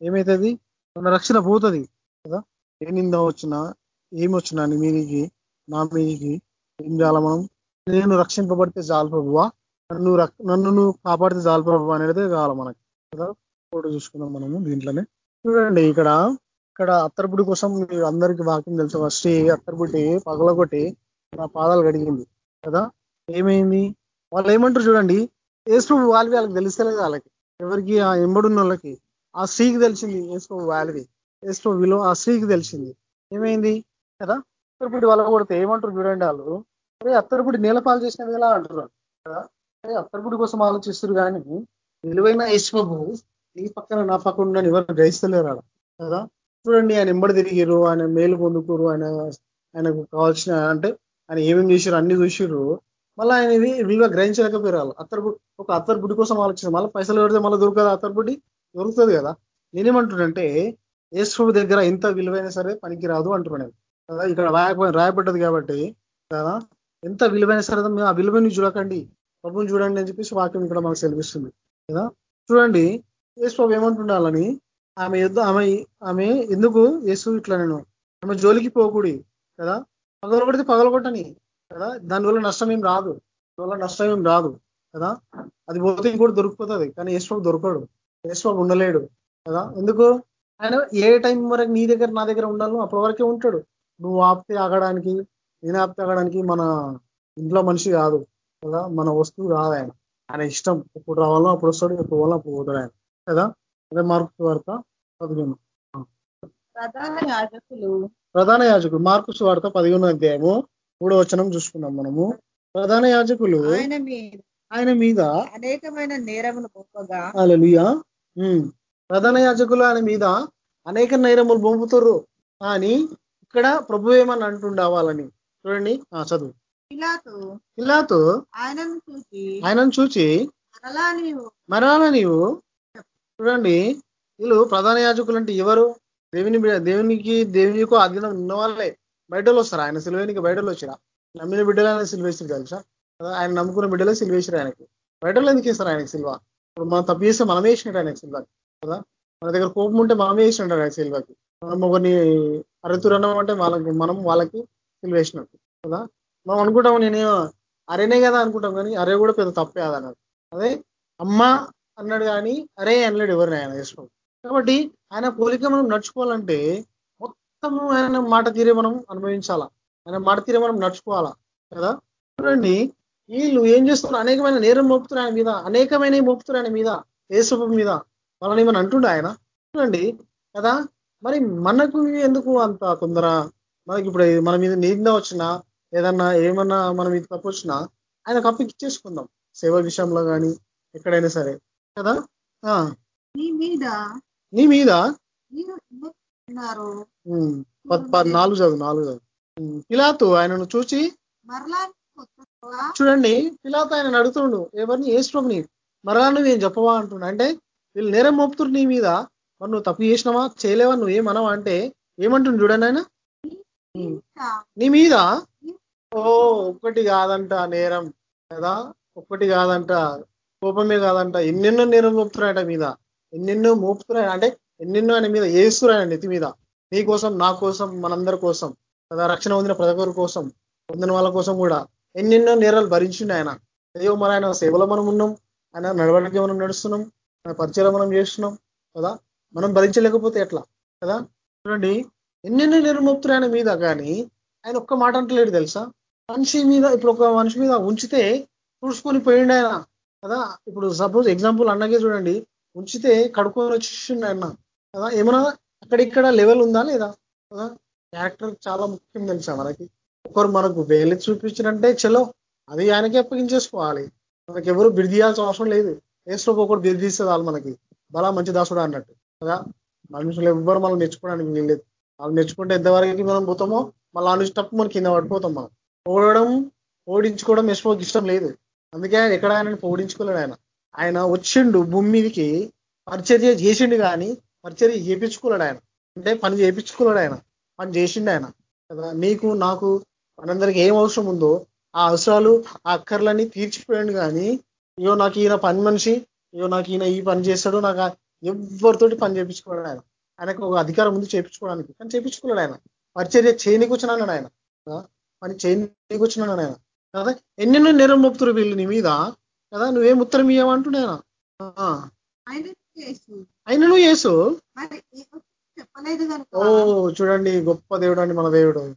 ఏమవుతుంది మన రక్షణ పోతుంది. కదా ఏ నింద వచ్చినా ఏమి వచ్చినా నీ మీదికి నా మీదికి ఏం చేయాలా మనం? నేను రక్షింపబడితే చాలు ప్రభువా. నన్ను నన్ను నువ్వు కాపాడితే చాలు ప్రభు అనేది కావాలి మనకి. కదా? ఫోటో చూసుకుందాం మనము దీంట్లోనే. చూడండి ఇక్కడ ఇక్కడ అత్తరపుడి కోసం మీరు అందరికి వాక్యం తెలుసు. ఫస్ట్ అత్తరపుడి పగలగొట్టి నా పాదాలు గడిగింది కదా? ఏమైంది? వాళ్ళు ఏమంటారు చూడండి? ఏసు వాళ్ళకి వాళ్ళకి తెలుస్తలేదు వాళ్ళకి. ఎవరికి? ఆ ఎంబడున్న వాళ్ళకి ఆ స్త్రీకి తెలిసింది ఏసుకో వాల్వి. ఏసు విలువ ఆ స్త్రీకి తెలిసింది. ఏమైంది? కదా? అత్తరపుడి వాళ్ళ కొడితే ఏమంటారు చూడండి వాళ్ళు? అరే అత్తరపుడి నేలపాలు చేసినది ఎలా అంటున్నారు. కదా? అరే కోసం ఆలోచిస్తారు కానీ విలువైన యేసుప్రభు నీ పక్కన నా పక్కన ఉండని ఎవరు గ్రహిస్తలేరు ఆడ. కదా? చూడండి ఆయన ఎంబడి తిరిగిరు ఆయన మేలు పొందుకురు ఆయన ఆయనకు కావాల్సిన అంటే ఆయన ఏమేమి చేశారు అన్ని చూసిరు మళ్ళీ ఆయన విలువ గ్రహించలేకపోయారు అత్తరు ఒక అత్తరు కోసం ఆలోచన మళ్ళీ పైసలు పెడితే మళ్ళీ దొరకదు అత్తరు దొరుకుతుంది కదా? నేనేమంటున్నానంటే యేసు దగ్గర ఎంత విలువైనా సరే పనికి రాదు అంటున్నాను కదా? ఇక్కడ రాయకపోయి రాయబడ్డది కాబట్టి కదా? ఎంత విలువైన సరే ఆ విలువని చూడకండి. ప్రభుని చూడండి అని చెప్పేసి వాక్యం ఇక్కడ మనకు తెలిపిస్తుంది కదా? చూడండి యేసు ఏమంటుండాలని ఆమె యుద్ధ ఆమె ఆమె ఎందుకు యేసు ఇట్లా నేను ఆమె జోలికి పోకూడి కదా? పగలగొడితే పగలగొట్టని కొట్టని కదా? దానివల్ల నష్టం ఏం రాదు. దానివల్ల నష్టం ఏం రాదు కదా? అది పోతే ఇంకోటి దొరికిపోతుంది కానీ యేసు దొరకడు. యేసు ఉండలేడు కదా? ఎందుకు? ఆయన ఏ టైం వరకు నీ దగ్గర నా దగ్గర ఉండాలో అప్పటి వరకే ఉంటాడు. నువ్వు ఆపితే ఆగడానికి నేను ఆపితే ఆగడానికి మన ఇంట్లో మనిషి కాదు. కదా? మన వస్తువు కాదు ఆయన. ఆయన ఇష్టం. ఎప్పుడు రావాలో అప్పుడు వస్తాడు ఎప్పుడు పోవాలో అప్పుడు పోతాడు ఆయన. కదా? అదే మార్పు వార్త పదిహేను.
ప్రధాన యాజకులు.
ప్రధాన యాజకులు. మార్పు వార్త పదిహేను అధ్యాయము మూడో వచనం చూసుకున్నాం మనము. ప్రధాన యాజకులు
ఆయన మీద అనేకమైన నేరములు గొప్పగా
అలలుయా ప్రధాన యాజకులు ఆయన మీద అనేక నేరములు పంపుతారు కానీ ఇక్కడ ప్రభు ఏమని అంటుండవాలని చూడండి. ఆ చదువు.
పిలాతు. ఆయనను చూసి
ఆయనను చూచి?
మరలా నీవు.
చూడండి వీళ్ళు ప్రధాన యాజకులు అంటే ఎవరు? దేవుని దేవునికి దేవునికు అధీనం ఉన్న వాళ్ళే. బయటలో వస్తారు. ఆయన సిల్వేనికి బయటలో వచ్చిరా. నమ్మిన బిడ్డలు ఆయన సిల్వేసారు తెలుసా? ఆయన నమ్ముకున్న బిడ్డలే సిల్వేసారు ఆయనకి. బయటలో ఎందుకు వేస్తారు ఆయనకి సిల్వ? ఇప్పుడు మనం తప్పు చేస్తే మనమే వేసినట్టు ఆయనకి సిల్వకి కదా? మన దగ్గర కోపం ఉంటే మనమే వేసినట్టు ఆయన సిల్వకి. మనం ఒకరిని అరతురన్నం అంటే వాళ్ళకి మనం వాళ్ళకి సిల్వేసినట్టు కదా? మనం అనుకుంటాం నేను అరేనే కదా అనుకుంటాం కానీ అరే కూడా పెద్ద తప్పే అదన్నారు అదే అమ్మ అన్నాడు కానీ అరే అనలేడు ఎవరిని ఆయన వేసుకోండి కాబట్టి ఆయన పోలిక మనం నడుచుకోవాలంటే మొత్తము ఆయన మాట తీరే మనం అనుభవించాలా? ఆయన మాట తీరే మనం నడుచుకోవాలా? కదా? చూడండి వీళ్ళు ఏం చేస్తున్నారు? అనేకమైన నేరం మోపుతున్నారు ఆయన మీద అనేకమైన మోపుతున్నారు ఆయన మీద ఏసుపు మీద. వాళ్ళని ఏమని అంటుండే ఆయన? చూడండి కదా? మరి మనకు ఎందుకు అంత తొందర? మనకి ఇప్పుడు మన మీద నింద వచ్చినా ఏదన్నా ఏమన్నా మనం ఇది తప్పు వచ్చినా ఆయనకు అప్పగిచ్చేసుకుందాం సేవ విషయంలో కానీ ఎక్కడైనా సరే. కదా? ఆ,
నీ మీద.
నీ మీద? నాలుగు చదువు నాలుగు చదువు. పిలాతు ఆయనను
కొత్తగా
చూడండి పిలాతు ఆయన అడుగుతుండు ఎవరిని? ఏసుప్రభుని మరలా నువ్వు ఏం చెప్పవా? అంటుండు. అంటే వీళ్ళు నేరం మోపుతురు నీ మీద. మరి నువ్వు తప్పు చేసినావా? చేయలేవా? నువ్వు ఏమనవా? అంటే ఏమంటుండు చూడండి ఆయన? నీ మీద? ఓ ఒక్కటి కాదంట నేరం కదా? ఒక్కటి కాదంట కోపమే కాదంట. ఎన్నెన్నో నేరం మోపుతున్నాయట మీద. ఎన్నెన్నో మోపుతున్నాయి అంటే ఎన్నెన్నో ఆయన మీద వేస్తున్నాయన నెత్తి మీద. నీ కోసం నా కోసం మనందరి కోసం కదా? రక్షణ పొందిన ప్రతి ఒక్కరి కోసం పొందిన వాళ్ళ కోసం కూడా ఎన్నెన్నో నేరాలు భరించిండు ఆయన. అయ్యో మరి ఆయన సేవలో మనం ఉన్నాం ఆయన నడవడానికి మనం నడుస్తున్నాం ఆయన పరిచయం మనం చేస్తున్నాం కదా? మనం భరించలేకపోతే ఎట్లా కదా? చూడండి ఎన్నెన్నో నేరం ఆయన మీద కానీ ఆయన ఒక్క మాట అంటలేడు తెలుసా? మనిషి మీద ఇప్పుడు ఒక మనిషి మీద ఉంచితే చూసుకొని పోయిండు ఆయన. కదా? ఇప్పుడు సపోజ్ ఎగ్జాంపుల్ అన్నగే చూడండి. ఉంచితే కడుక్కొని వచ్చిండు ఆయన. కదా? ఏమన్నా అక్కడిక్కడ లెవెల్ ఉందా లేదా? కదా? క్యారెక్టర్ చాలా ముఖ్యం తెలుసా మనకి? ఒకరు మనకు వేలు చూపించినంటే చలో అది ఆయనకే అప్పగించేసుకోవాలి. మనకి ఎవరు బిడిదీయాల్సిన అవసరం లేదు. ఏసులో ఒకటి బిడిదీస్తే వాళ్ళు మనకి. బలా మంచి దాసుడు అన్నట్టు. కదా? మనుషులు ఎవ్వరు మనం నేర్చుకోవడానికి వీల్లేదు. అవి నేర్చుకుంటే ఎంతవరకు మనం పోతామో మళ్ళీ ఆ నుంచి మనం కింద పడిపోతాం మనం. ఓడడం ఓడించుకోవడం యశ్వకి ఇష్టం లేదు. అందుకే ఆయన ఎక్కడ ఆయనని ఓడించుకోలేడు ఆయన. ఆయన వచ్చిండు భూమి మీదకి పరిచర్య చేసిండు కానీ పరిచర్య చేపించుకోలేడు ఆయన. అంటే పని చేపించుకోలేడు ఆయన. పని చేసిండు ఆయన. కదా నీకు నాకు మనందరికి ఏం అవసరం ఉందో ఆ అవసరాలు ఆ అక్కర్లన్నీ తీర్చిపోయాడు కానీ ఇగో నాకు ఈయన పని మనిషి ఇగో నాకు ఈయన ఈ పని చేస్తాడు నాకు ఎవరితోటి పని చేపించుకోలేడు ఆయన. ఆయనకు ఒక అధికారం ఉంది చేపించుకోవడానికి. కానీ చేపించుకోలేడు ఆయన. పరిచర్య చేయనికి వచ్చినాడు ఆయన? పని చేయనికి వచ్చినాడు ఆయన. కదా? ఎన్నెన్నో నేరం మోపుతురు వీళ్ళు నీ మీద. కదా? నువ్వేం ఉత్తరం ఇవ్వమంటున్నా ఆయన.
ఆయన
అయినను యేసు
మరి
ఓ చూడండి గొప్ప దేవుడు అండి మన దేవుడు.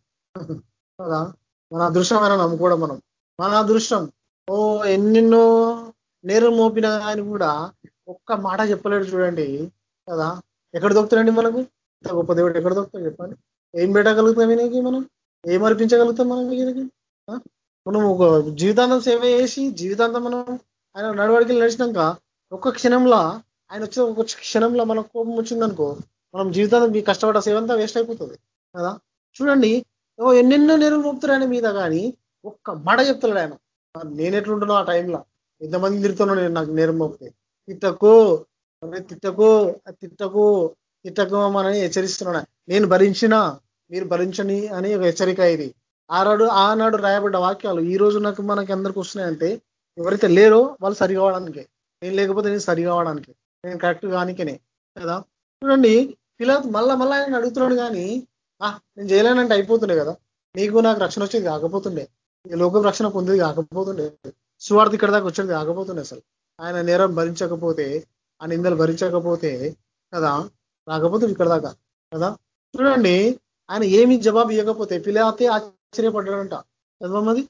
కదా? మన అదృష్టమైన నమ్ముకోవడం మనం. మన అదృష్టం. ఓ ఎన్నెన్నో నేరం మోపిన ఆయన కూడా ఒక్క మాట చెప్పలేడు చూడండి. కదా? ఎక్కడ దొరుకుతాడండి మనకు? ఇంత గొప్ప దేవుడు ఎక్కడ దొరుకుతాడు చెప్పండి. ఏం పెట్టగలుగుతాం ఈయనకి మనం? ఏం అర్పించగలుగుతాం మనం ఈయనకి? మనం ఒక జీవితాంతం సేవ చేసి జీవితాంతం మనం ఆయన నడవడికి నడిచినాక ఒక్క క్షణంలో ఆయన వచ్చిన ఒక క్షణంలో మనకు కోపం వచ్చిందనుకో మనం జీవితాంతం మీ కష్టపడ్డ సేవ అంతా వేస్ట్ అయిపోతుంది. కదా? చూడండి ఎన్నెన్నో నేరులు మోపుతారు మీద కానీ ఒక్క మడ చెప్తాడు ఆయన. నేను ఎట్లుంటున్నా ఆ టైంలో? ఎంతమంది తిరుగుతున్నా నేను నాకు నేరం మోపితే? తిట్టకు తిట్టకు తిట్టకు తిట్టకు అని హెచ్చరిస్తున్నాడు నేను భరించిన మీరు భరించని అని ఒక హెచ్చరిక ఇది. ఆనాడు ఆనాడు రాయబడ్డ వాక్యాలు ఈ రోజు నాకు మనకి అందరికి వస్తున్నాయంటే ఎవరైతే లేరో వాళ్ళు సరిగావడానికే నేను లేకపోతే నేను సరిగావడానికి నేను కరెక్ట్ కానికనే. కదా? చూడండి పిల్లలు మళ్ళా మళ్ళా ఆయన అడుగుతున్నాడు కానీ ఆ నేను చేయలేనంటే అయిపోతుండే కదా? నీకు నాకు రక్షణ వచ్చేది కాకపోతుండే. ఈ లోకం రక్షణ పొందేది కాకపోతుండే. సువార్త ఇక్కడ దాకా వచ్చేది కాకపోతుండే అసలు. ఆయన నేరం భరించకపోతే ఆ నిందలు భరించకపోతే కదా రాకపోతే ఇక్కడ దాకా కదా? చూడండి ఆయన ఏమి జవాబు ఇవ్వకపోతే పిల్లతే ఆశ్చర్యపడ్డాడంట. చదవమది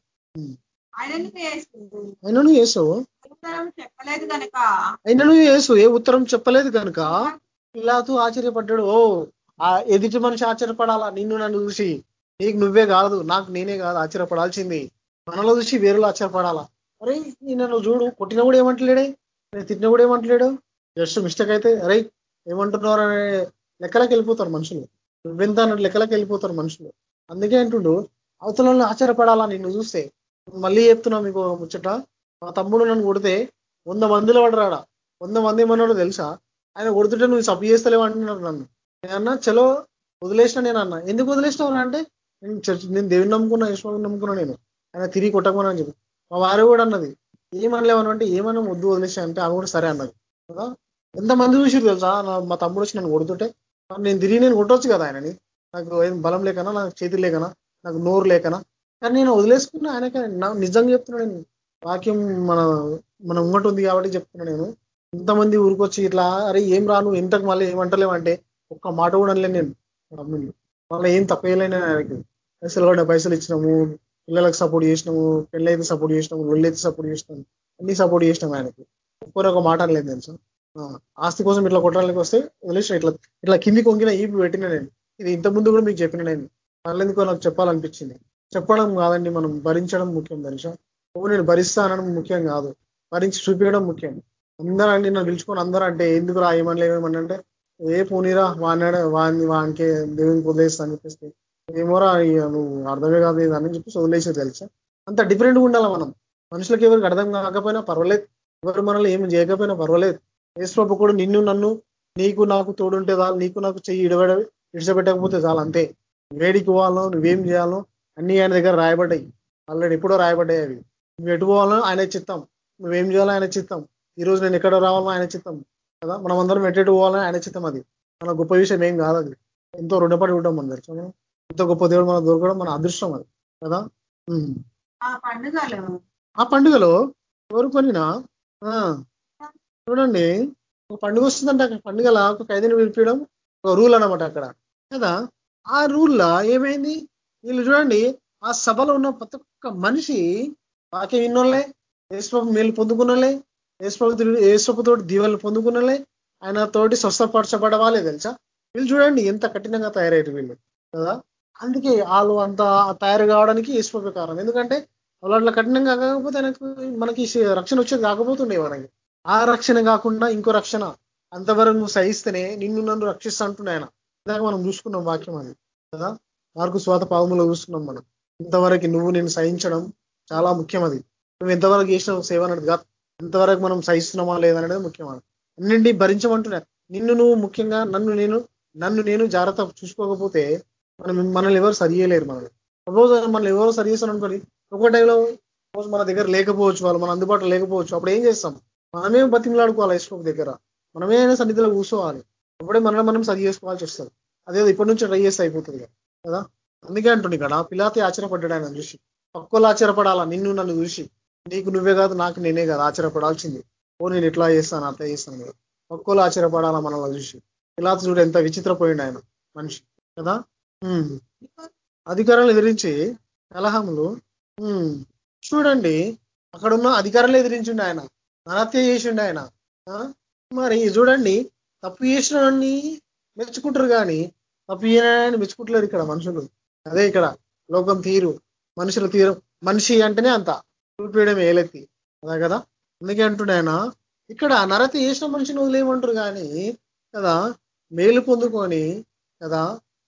ఆయనను
యేసు. అయినను యేసు. ఏ ఉత్తరం చెప్పలేదు కనుక పిలాతు ఆశ్చర్యపడ్డాడు. ఓ ఆ ఎదుటి మనిషి ఆశ్చర్యపడాలా? నిన్ను నన్ను చూసి. నీకు నువ్వే కాదు నాకు నేనే కాదు ఆశ్చర్యపడాల్సింది. మనలో చూసి వేరులో ఆశ్చర్యపడాలా? అరే నేను చూడు. కొట్టిన కూడా ఏమంటలేడే? నేను తిట్టిన కూడా ఏమంటలేడు? జస్ట్ మిస్టేక్ అయితే అరే ఏమంటున్నారు అనే లెక్కలకు వెళ్ళిపోతారు మనుషులు. నువ్వెంత అన్నట్టు లెక్కలకు వెళ్ళిపోతారు మనుషులు. అందుకే అంటుండు అవతలను ఆశ్చర్యపడాలా నిన్ను చూస్తే? మళ్ళీ చెప్తున్నా మీకు ముచ్చట. మా తమ్ముడు నన్ను కొడితే వంద మందిలో పడరాడా వంద మంది ఏమన్నాడో తెలుసా? ఆయన కొడుతుంటే నువ్వు సబ్బు చేస్తలేవు అంటున్నాడు నన్ను. నేనన్నా చలో వదిలేసిన నేను అన్న ఎందుకు వదిలేసినావు అంటే నేను నేను దేవుని నమ్ముకున్నా ఈశ్వరుని నమ్ముకున్నా నేను. ఆయన తిరిగి కొట్టకమని చెప్పి. మా వారు కూడా అన్నది ఏమనలేవను అంటే ఏమన్నా వద్దు వదిలేసా అంటే ఆమె కూడా సరే అన్నది. ఎంతమంది చూసిరు తెలుసా? నా- మా తమ్ముడు వచ్చి నన్ను కొడుతుంటే నేను తిరిగి నేను కొట్టొచ్చు కదా ఆయనని? నాకు ఏం బలం లేకనా? నాకు చేతులు లేకనా? నాకు నోరు లేకనా? కానీ నేను వదిలేసుకున్నా ఆయనకి నా- నిజంగా చెప్తున్నా నేను. వాక్యం మన మన ముంగట ఉంది కాబట్టి చెప్తున్నా నేను. ఇంతమంది ఊరికొచ్చి ఇట్లా అరే ఏం రాను ఎంతకు మళ్ళీ ఏమంటలేమంటే ఒక్క మాట కూడా అనలేను నేను. తమ్ముడిని. మళ్ళీ ఏం తప్పేయలేను ఆయనకి. పైసలు కూడా పైసలు ఇచ్చినాము పిల్లలకు సపోర్ట్ చేసినాము పెళ్ళైతే సపోర్ట్ చేసినాము ఒళ్ళైతే సపోర్ట్ చేసినాము అన్ని సపోర్ట్ చేసినాము ఆయనకి. పూర్వక ఒక మాట అనలేదు తెలుసు? ఆ, ఆస్తి కోసం ఇట్లా కొట్టడానికి వస్తే ఇంగ్లీష్ ఇట్లా ఇట్లా కిందికి వంగిన ఈపి పెట్టిన నేను. ఇది ఇంతకుముందు ముందు కూడా మీకు చెప్పిన నేను. మళ్ళెందుకో నాకు చెప్పాలనిపించింది. చెప్పడం కాదండి మనం భరించడం ముఖ్యం తెలుసా ఓ నేను భరిస్తానడం ముఖ్యం కాదు. భరించి చూపించడం ముఖ్యం. అందరూ అండి నన్ను పిలుచుకొని అందరూ అంటే ఎందుకు రా ఏమని అంటే ఏ పోనీరా వాడినాడు వాడిని వానికి దేవునికి వదిలేస్తా అని చెప్పేసి. ఏమోరా ఇక నువ్వు అర్థమే కాదు అని చెప్పేసి వదిలేసి తెలుసా? అంత డిఫరెంట్గా ఉండాలి మనం? మనుషులకి ఎవరికి అర్థం కాకపోయినా పర్వాలేదు. ఎవరు మనల్ని ఏమి చేయకపోయినా పర్వాలేదు. యేసుప్రభు కూడా నిన్ను నన్ను నీకు నాకు తోడుంటే చాలు నీకు నాకు చెయ్యి ఇడబడ ఇడిచబెట్టకపోతే చాలు అంతే. వేడికి పోవాలో నువ్వేం చేయాలో అన్ని ఆయన దగ్గర రాయబడ్డాయి. ఆల్రెడీ ఎప్పుడో రాయబడ్డాయి అవి. నువ్వు ఎటు పోవాలో ఆయన చిత్తం నువ్వేం చేయాలో ఆయన చిత్తం ఈ రోజు నేను ఎక్కడ రావాలో ఆయన చిత్తం కదా? మనం అందరం ఎటు పోవాలని ఆయన చిత్తం అది. మన గొప్ప విషయం ఏం కాదు అది. ఎంతో రుణపడి ఉంటాం మన మనం? ఎంతో గొప్ప దేవుడు మనం దొరకడం మన అదృష్టం అది. కదా.
ఆ పండుగలు?
ఆ పండుగలో ఎవరు కొనినా చూడండి. ఒక పండుగ వస్తుందంటే అక్కడ. పండుగల ఒక ఖైదీని పిలిపించడం ఒక రూల్ అనమాట అక్కడ. కదా? ఆ రూల్లో ఏమైంది? వీళ్ళు చూడండి ఆ సభలో ఉన్న ప్రతి ఒక్క మనిషి వాక్యం విన్నోళ్ళే యేసుప్రభు మేలు పొందుకున్నలే యేసుప్రభు తోటి దీవెలు పొందుకున్నలే ఆయన తోటి స్వస్థపరచబడవాలే తెలుసా? వీళ్ళు చూడండి ఎంత కఠినంగా తయారయ్యారు వీళ్ళు. కదా? అందుకే వాళ్ళు అంత తయారు కావడానికి యేసుప్రభు కారణం. ఎందుకంటే వాళ్ళు అట్లా కఠినంగా కాకపోతే ఆయనకు మనకి రక్షణ వచ్చేది కాకపోతుండే మనకి. ఆ రక్షణ కాకుండా ఇంకో రక్షణ అంతవరకు నువ్వు సహిస్తేనే నిన్ను నన్ను రక్షిస్తా అంటున్నాయి ఆయన. ఇందాక మనం చూసుకున్నాం వాక్యం అది. కదా? మార్కు స్వాత పాదములో చూసుకున్నాం మనం. ఇంతవరకు నువ్వు నేను సహించడం చాలా ముఖ్యం అది. నువ్వు ఎంతవరకు చేసిన సేవ అనేది కాదు. ఎంతవరకు మనం సహిస్తున్నామా లేదనేది ముఖ్యం అది. అన్నింటి భరించమంటున్నా నిన్ను నువ్వు ముఖ్యంగా నన్ను నేను నన్ను నేను జాగ్రత్త చూసుకోకపోతే మనం మనల్ని ఎవరు సరియలేరు మనల్ని. సపోజ్ మనల్ని ఎవరు సరి చేస్తాను అనుకోండి ఒక టైంలో సపోజ్ మన దగ్గర లేకపోవచ్చు వాళ్ళు మన అందుబాటులో లేకపోవచ్చు అప్పుడు ఏం చేస్తాం? మనమే బతిమలాడుకోవాలి ఇష్టం దగ్గర? మనమే సన్నిధిలో కూర్చోవాలి. అప్పుడే మనం మనం సరి చేసుకోవాల్సి వస్తుంది. అదే ఇప్పటి నుంచి ట్రై చేస్తే అయిపోతుంది కదా? అందుకే అంటుంది ఇక్కడ పిలాతి ఆశ్చర్యపడ్డాడు ఆయన చూసి. పక్కలు ఆశ్చర్యపడాలా? నిన్ను నన్ను చూసి. నీకు నువ్వే కాదు నాకు నేనే కాదు ఆశ్చర్యపడాల్సింది. ఓ నేను ఇట్లా చేస్తాను అట్లా చేస్తాను కదా. పక్కలు ఆశ్చర్యపడాలా మనల్ని చూసి. పిలాతి చూడు ఎంత విచిత్రపోయిండు ఆయన మనిషి కదా? అధికారాలు ఎదిరించి కలహములు చూడండి అక్కడ ఉన్న అధికారులు ఎదిరించిండు ఆయన. నరత్య చేసిండు ఆయన. మరి చూడండి తప్పు చేసినని మెచ్చుకుంటారు కానీ తప్పు చేయని మెచ్చుకుంటలేరు ఇక్కడ మనుషులు. అదే ఇక్కడ లోకం తీరు. మనుషుల తీరు. మనిషి అంటేనే అంత. చూపించడం ఏలెత్తి అదే కదా? అందుకే అంటుండే ఆయన ఇక్కడ నరతి చేసిన మనిషిని వదిలేయమంటారు కానీ కదా మేలు పొందుకొని కదా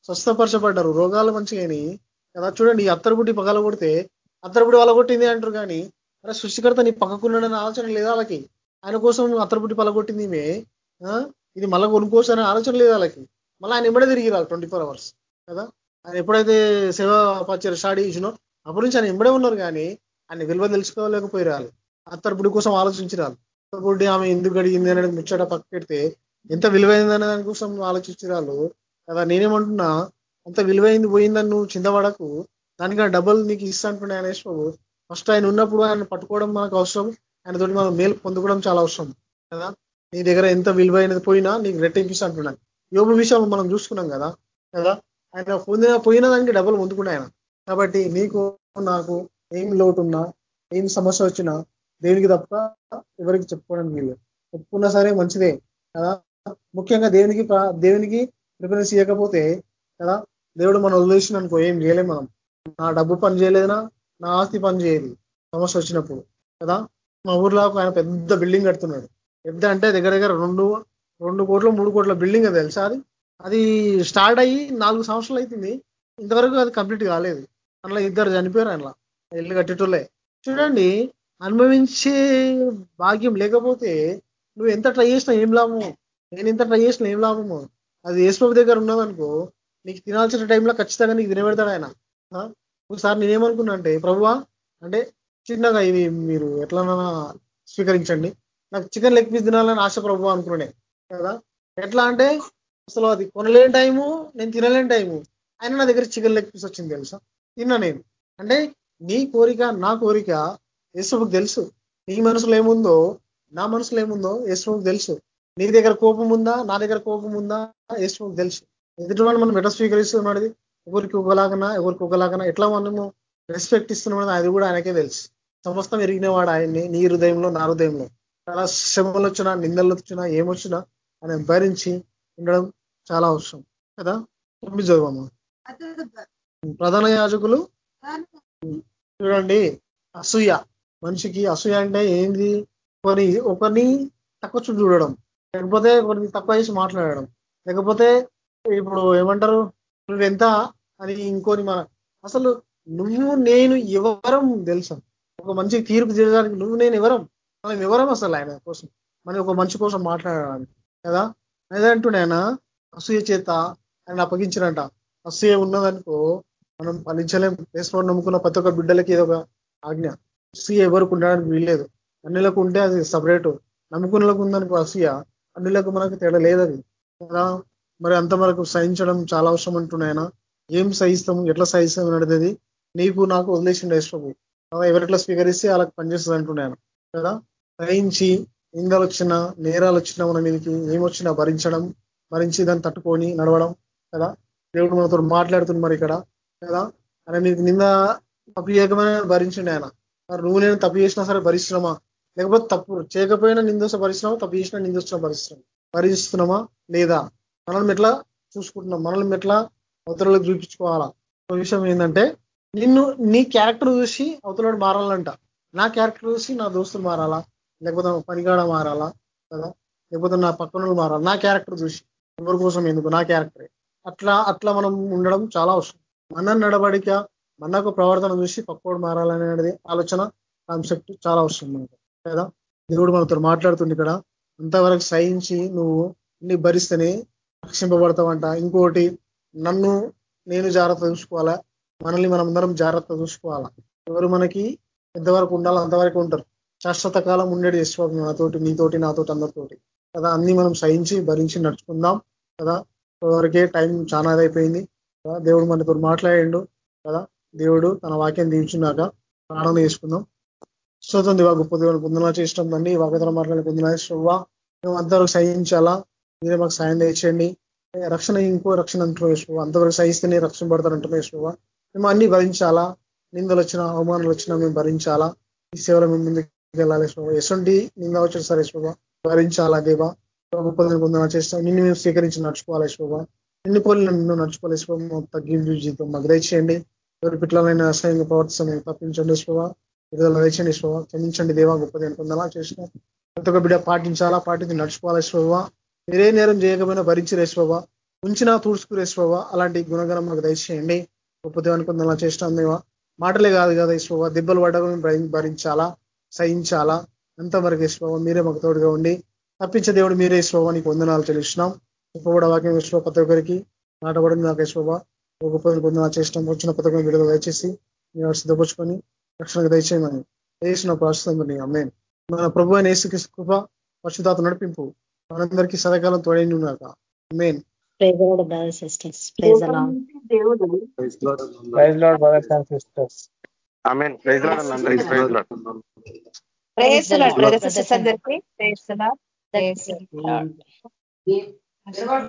స్వస్థపరచబడ్డారు. రోగాలు మంచిగాని కదా చూడండి ఈ అత్తరుబుడ్డి పగల కొడితే అత్తరపుడి పలగొట్టింది అంటారు కానీ అరే సృష్టికర్త నీ పక్కకున్నాడని ఆలోచన లేదు వాళ్ళకి? ఆయన కోసం అత్తరపుడి పలగొట్టింది మే ఇది మళ్ళా కొనుక్కోసనే ఆలోచన లేదు వాళ్ళకి? మళ్ళీ ఆయన ఎంబడే తిరిగి రాలి ట్వంటీ ఫోర్ అవర్స్ కదా? ఆయన ఎప్పుడైతే సేవ పరిచయం స్టార్ట్ చేసినో అప్పటి నుంచి ఆయన ఎంబడే ఉన్నారు కానీ ఆయన విలువ తెలుసుకోలేకపోయి రాలి అత్తరపుడి కోసం ఆలోచించి రాలి అత్తరుబుడ్డి ఆమె ఎందుకు అడిగింది అనేది ముచ్చట పక్క పెడితే ఎంత విలువైందనే దాని కోసం ఆలోచించి రాళ్ళు కదా? నేనేమంటున్నా అంత విలువైంది పోయిందని నువ్వు చిందపడకు దానికన్నా డబ్బులు నీకు ఇస్తా అంటున్నా ఆయన బాబు ఫస్ట్ ఆయన ఉన్నప్పుడు ఆయన పట్టుకోవడం మనకు అవసరం. ఆయన తోటి మనం మేలు పొందుకోవడం చాలా అవసరం. కదా? నీ దగ్గర ఎంత విలువైనది పోయినా నీకు రెట్టింపిస్తా అంటున్నాను యోగ విషయం మనం చూసుకున్నాం కదా? కదా? ఆయన పొందిన పోయిన దానికి డబ్బులు పొందుకున్నా ఆయన. కాబట్టి నీకు నాకు ఏం లోటు ఉన్నా ఏం సమస్య వచ్చినా దేవునికి తప్ప ఎవరికి చెప్పుకోవడం వీళ్ళు చెప్పుకున్నా సరే మంచిదే. కదా? ముఖ్యంగా దేవునికి దేవునికి ప్రిఫరెన్స్ ఇవ్వకపోతే కదా? దేవుడు మనం వదిలేసిన అనుకో ఏం చేయలేం మనం. నా డబ్బు పని చేయలేదనా? నా ఆస్తి పని చేయదు. సమస్య వచ్చినప్పుడు. కదా? మా ఊర్లో ఒక ఆయన పెద్ద బిల్డింగ్ కడుతున్నాడు. పెద్ద అంటే దగ్గర దగ్గర రెండు రెండు కోట్ల మూడు కోట్ల బిల్డింగ్ అది తెలుసా అది? అది స్టార్ట్ అయ్యి నాలుగు సంవత్సరాలు అవుతుంది ఇంతవరకు అది కంప్లీట్ కాలేదు. అందులో ఇద్దరు చనిపోయారు అందులో ఇల్లు కట్టేటోళ్ళే. చూడండి అనుభవించే భాగ్యం లేకపోతే నువ్వు ఎంత ట్రై చేసినా ఏం లాభము? నేను ఎంత ట్రై చేసినా ఏం లాభము? అది ఏసుబాబు దగ్గర ఉన్నదనుకో నీకు తినాల్సిన టైంలో ఖచ్చితంగా నీకు తినబెడతాడు ఆయన. ఒకసారి నేనేమనుకున్నా అంటే ప్రభువా అంటే చిన్నగా ఇది మీరు ఎట్లనైనా స్వీకరించండి. నాకు చికెన్ లెగ్ పీస్ తినాలని ఆశ ప్రభు అనుకునే కదా? ఎట్లా అంటే అసలు అది కొనలేని టైము నేను తినలేని టైము. ఆయన నా దగ్గర చికెన్ లెగ్ పీస్ వచ్చింది తెలుసా? తిన్నా నేను. అంటే నీ కోరిక నా కోరిక యేసుకు తెలుసు. నీ మనసులో ఏముందో నా మనసులో ఏముందో యేసుకు తెలుసు. నీ దగ్గర కోపం ఉందా నా దగ్గర కోపం ఉందా యేసుకు తెలుసు. ఎదుటి వాళ్ళు మనం ఎట్లా స్వీకరిస్తున్నాడు ఎవరికి ఒకలాగనా ఎవరికి ఒకలాగనా ఎట్లా మనము రెస్పెక్ట్ ఇస్తున్నాం అది కూడా ఆయనకే తెలుసు. సమస్తం ఎరిగినవాడు ఆయన్ని నీ హృదయంలో నా హృదయంలో. చాలా శ్రమలు వచ్చినా నిందలు వచ్చినా ఏమొచ్చినా ఆయన భరించి ఉండడం చాలా అవసరం. కదా? తొమ్మిది
అతడు
ప్రధాన యాజకులు? చూడండి అసూయ. మనిషికి అసూయ అంటే ఏంది? ఒకరి ఒకరిని తక్కువ చూడడం. లేకపోతే ఒకరిని తక్కువ చేసి మాట్లాడడం. లేకపోతే ఇప్పుడు ఏమంటారు? నువ్వు ఎంత అని ఇంకోని మన అసలు నువ్వు నేను ఎవరం తెలుసా? ఒక మంచి తీర్పు తీయడానికి నువ్వు నేను ఎవరం? మనం ఎవరం అసలు ఆయన కోసం? మనం ఒక మనిషి కోసం మాట్లాడడానికి కదా? అదంటున్నాయన అసూయ చేత ఆయన అప్పగించినంట అసూయ ఉన్నదనుకో మనం ఫలించలేం. వేసుకోవడం నమ్ముకున్న ప్రతి ఒక్క బిడ్డలకి ఏదో ఒక ఆజ్ఞ. అసూయ ఎవరికి ఉండడానికి వీల్లేదు. అన్నిలకు ఉంటే అది సపరేటు నమ్ముకున్నలకు ఉందనుకో అసూయ. అన్నిలకు మనకు తేడా లేదది కదా? మరి అంత సహించడం చాలా అవసరం అంటున్నాయన ఏం సహిస్తాము? ఎట్లా సహిస్తాం అనేది నీకు నాకు వదిలేసిండు వేసుకోవు ఎవరెట్లా స్వీకరిస్తే వాళ్ళకి పనిచేస్తుంది అంటున్నాను కదా? సహించి నిందలు వచ్చినా నేరాలు వచ్చినా మన మీదకి ఏమొచ్చినా భరించడం భరించి దాన్ని తట్టుకొని నడవడం కదా? దేవుడు మనతో మాట్లాడుతుంది మరి ఇక్కడ కదా? ఆయన నీకు నింద తప్పియకమైన భరించండి ఆయన. మరి నువ్వు నేను తప్పు చేసినా సరే భరిస్తున్నామా? లేకపోతే తప్పు చేయకపోయినా నిందోస భరిస్తున్నామా తప్పు చేసినా నిందొస్తున్న భరిస్తున్నాం భరిస్తున్నామా? లేదా? మనల్ని ఎట్లా చూసుకుంటున్నాం? మనల్ని ఎట్లా అవతలకు చూపించుకోవాలా? ఒక విషయం ఏంటంటే నిన్ను నీ క్యారెక్టర్ చూసి అవతలడు మారాలంట. నా క్యారెక్టర్ చూసి నా దోస్తులు మారాలా? లేకపోతే పనిగాడ మారాలా? కదా? లేకపోతే నా పక్కన మారాలి? నా క్యారెక్టర్ చూసి. ఎవరి కోసం ఎందుకు? నా క్యారెక్టరే అట్లా అట్లా మనం ఉండడం చాలా అవసరం. మన నడబడిక మనకు ప్రవర్తన చూసి పక్కోడు మారాలనేది ఆలోచన కాన్సెప్ట్ చాలా అవసరం మనకు. కదా దేవుడు మనతో మాట్లాడుతుంది ఇక్కడ. అంతవరకు సహించి నువ్వు నీ భరిస్తేనే రక్షింపబడతామంట. ఇంకోటి నన్ను నేను జాగ్రత్త చూసుకోవాలా? మనల్ని మనం అందరం జాగ్రత్త చూసుకోవాలా? ఎవరు మనకి ఎంతవరకు ఉండాలో అంతవరకు ఉంటారు. శాశ్వత కాలం ఉండేది యశ్వాకు నాతోటి నీతోటి నాతోటి అందరితోటి. కదా అన్ని మనం సహించి భరించి నడుచుకుందాం. కదా వరకే టైం చాలా అయిపోయింది. కదా దేవుడు మనతో మాట్లాడిండు కదా దేవుడు తన వాక్యం దీవించున్నాక ప్రాణం చేసుకుందాం. స్తోత్రం దివా గొప్ప దేవుని పొందనా చేసినాం తండ్రి. వాగ్దాన మాట్లాడి పొందనా శుభా మేము అందరూ సహించాలా? మీరే మాకు సాయం చేయండి రక్షణ ఇంకో రక్షణ అంటున్నాం యశ్వ అంతవరకు సహిస్తేనే రక్షణ పడతారంటున్నాం యశ్వ మేము అన్ని భరించాలా? నిందలు వచ్చినా అవమానాలు వచ్చినా మేము భరించాలా? ఈ సేవలో మేము ముందుకు వెళ్ళాలి యశ్వ ఎసంటి నింద వచ్చిన సరే యశ్వ భరించాలా దేవా? గొప్పదని పొందన చేస్తాం. నిన్ను మేము స్వీకరించి నడుచుకోవాలి యశ్వ నిన్ను పోలిన నిన్ను నడుచుకోవాలి యశ్వ తగ్గింపు జీవితం మాకు దయచేయండి. ఎవరి పిట్లనైనా అసహ్యంగా ప్రవర్తిస్తాం తప్పించండి యశ్వ విడుదల దయచండి యశ్వ క్షమించండి దేవా గొప్పదని పొందలా చేసిన ప్రతి ఒక్క బిడ్డ పాటించాలా? పాటించి నడుచుకోవాలి యశ్వ మీరే నేరం చేయకపోయినా భరించి రేసుకోవా ఉంచినా తూడ్చుకు రేసుకోవా అలాంటి గుణగణం మాకు దయచేయండి. గొప్ప దేవానికి చేసినాం చేస్తాం దేవా మాటలే కాదు కదా ఈశ్వవ దెబ్బలు పడ్డా భరించాలా? సహించాలా? అంతవరకు ఈశ్వవ మీరే మాకు తోడుగా ఉండి తప్పించే దేవుడు మీరే ఈశ్వవ నీకు వందనాలు చెల్లిస్తున్నాం. గొప్ప వాక్యం ఈశ్వ ప్రతి ఒక్కరికి నాటబడింది నాకు ఈశ్వవ గొప్ప వందనాలు చేసినాం వచ్చిన పథకం విలువ విడుదల దయచేసి మీరు సిద్ధపరుచుకొని రక్షణకు దయచేయమని. వేసిన ప్రాస్తుతం అమ్మే మన ప్రభు అయిన ఏసుకి కృప పరిశుధాత నడిపింపు మనందరికీ సదాకాలం తోడైంది ఉన్నాక main
praise Lord brothers and sisters
amen praise Lord అందరికీ ప్రైజ్ లాడ్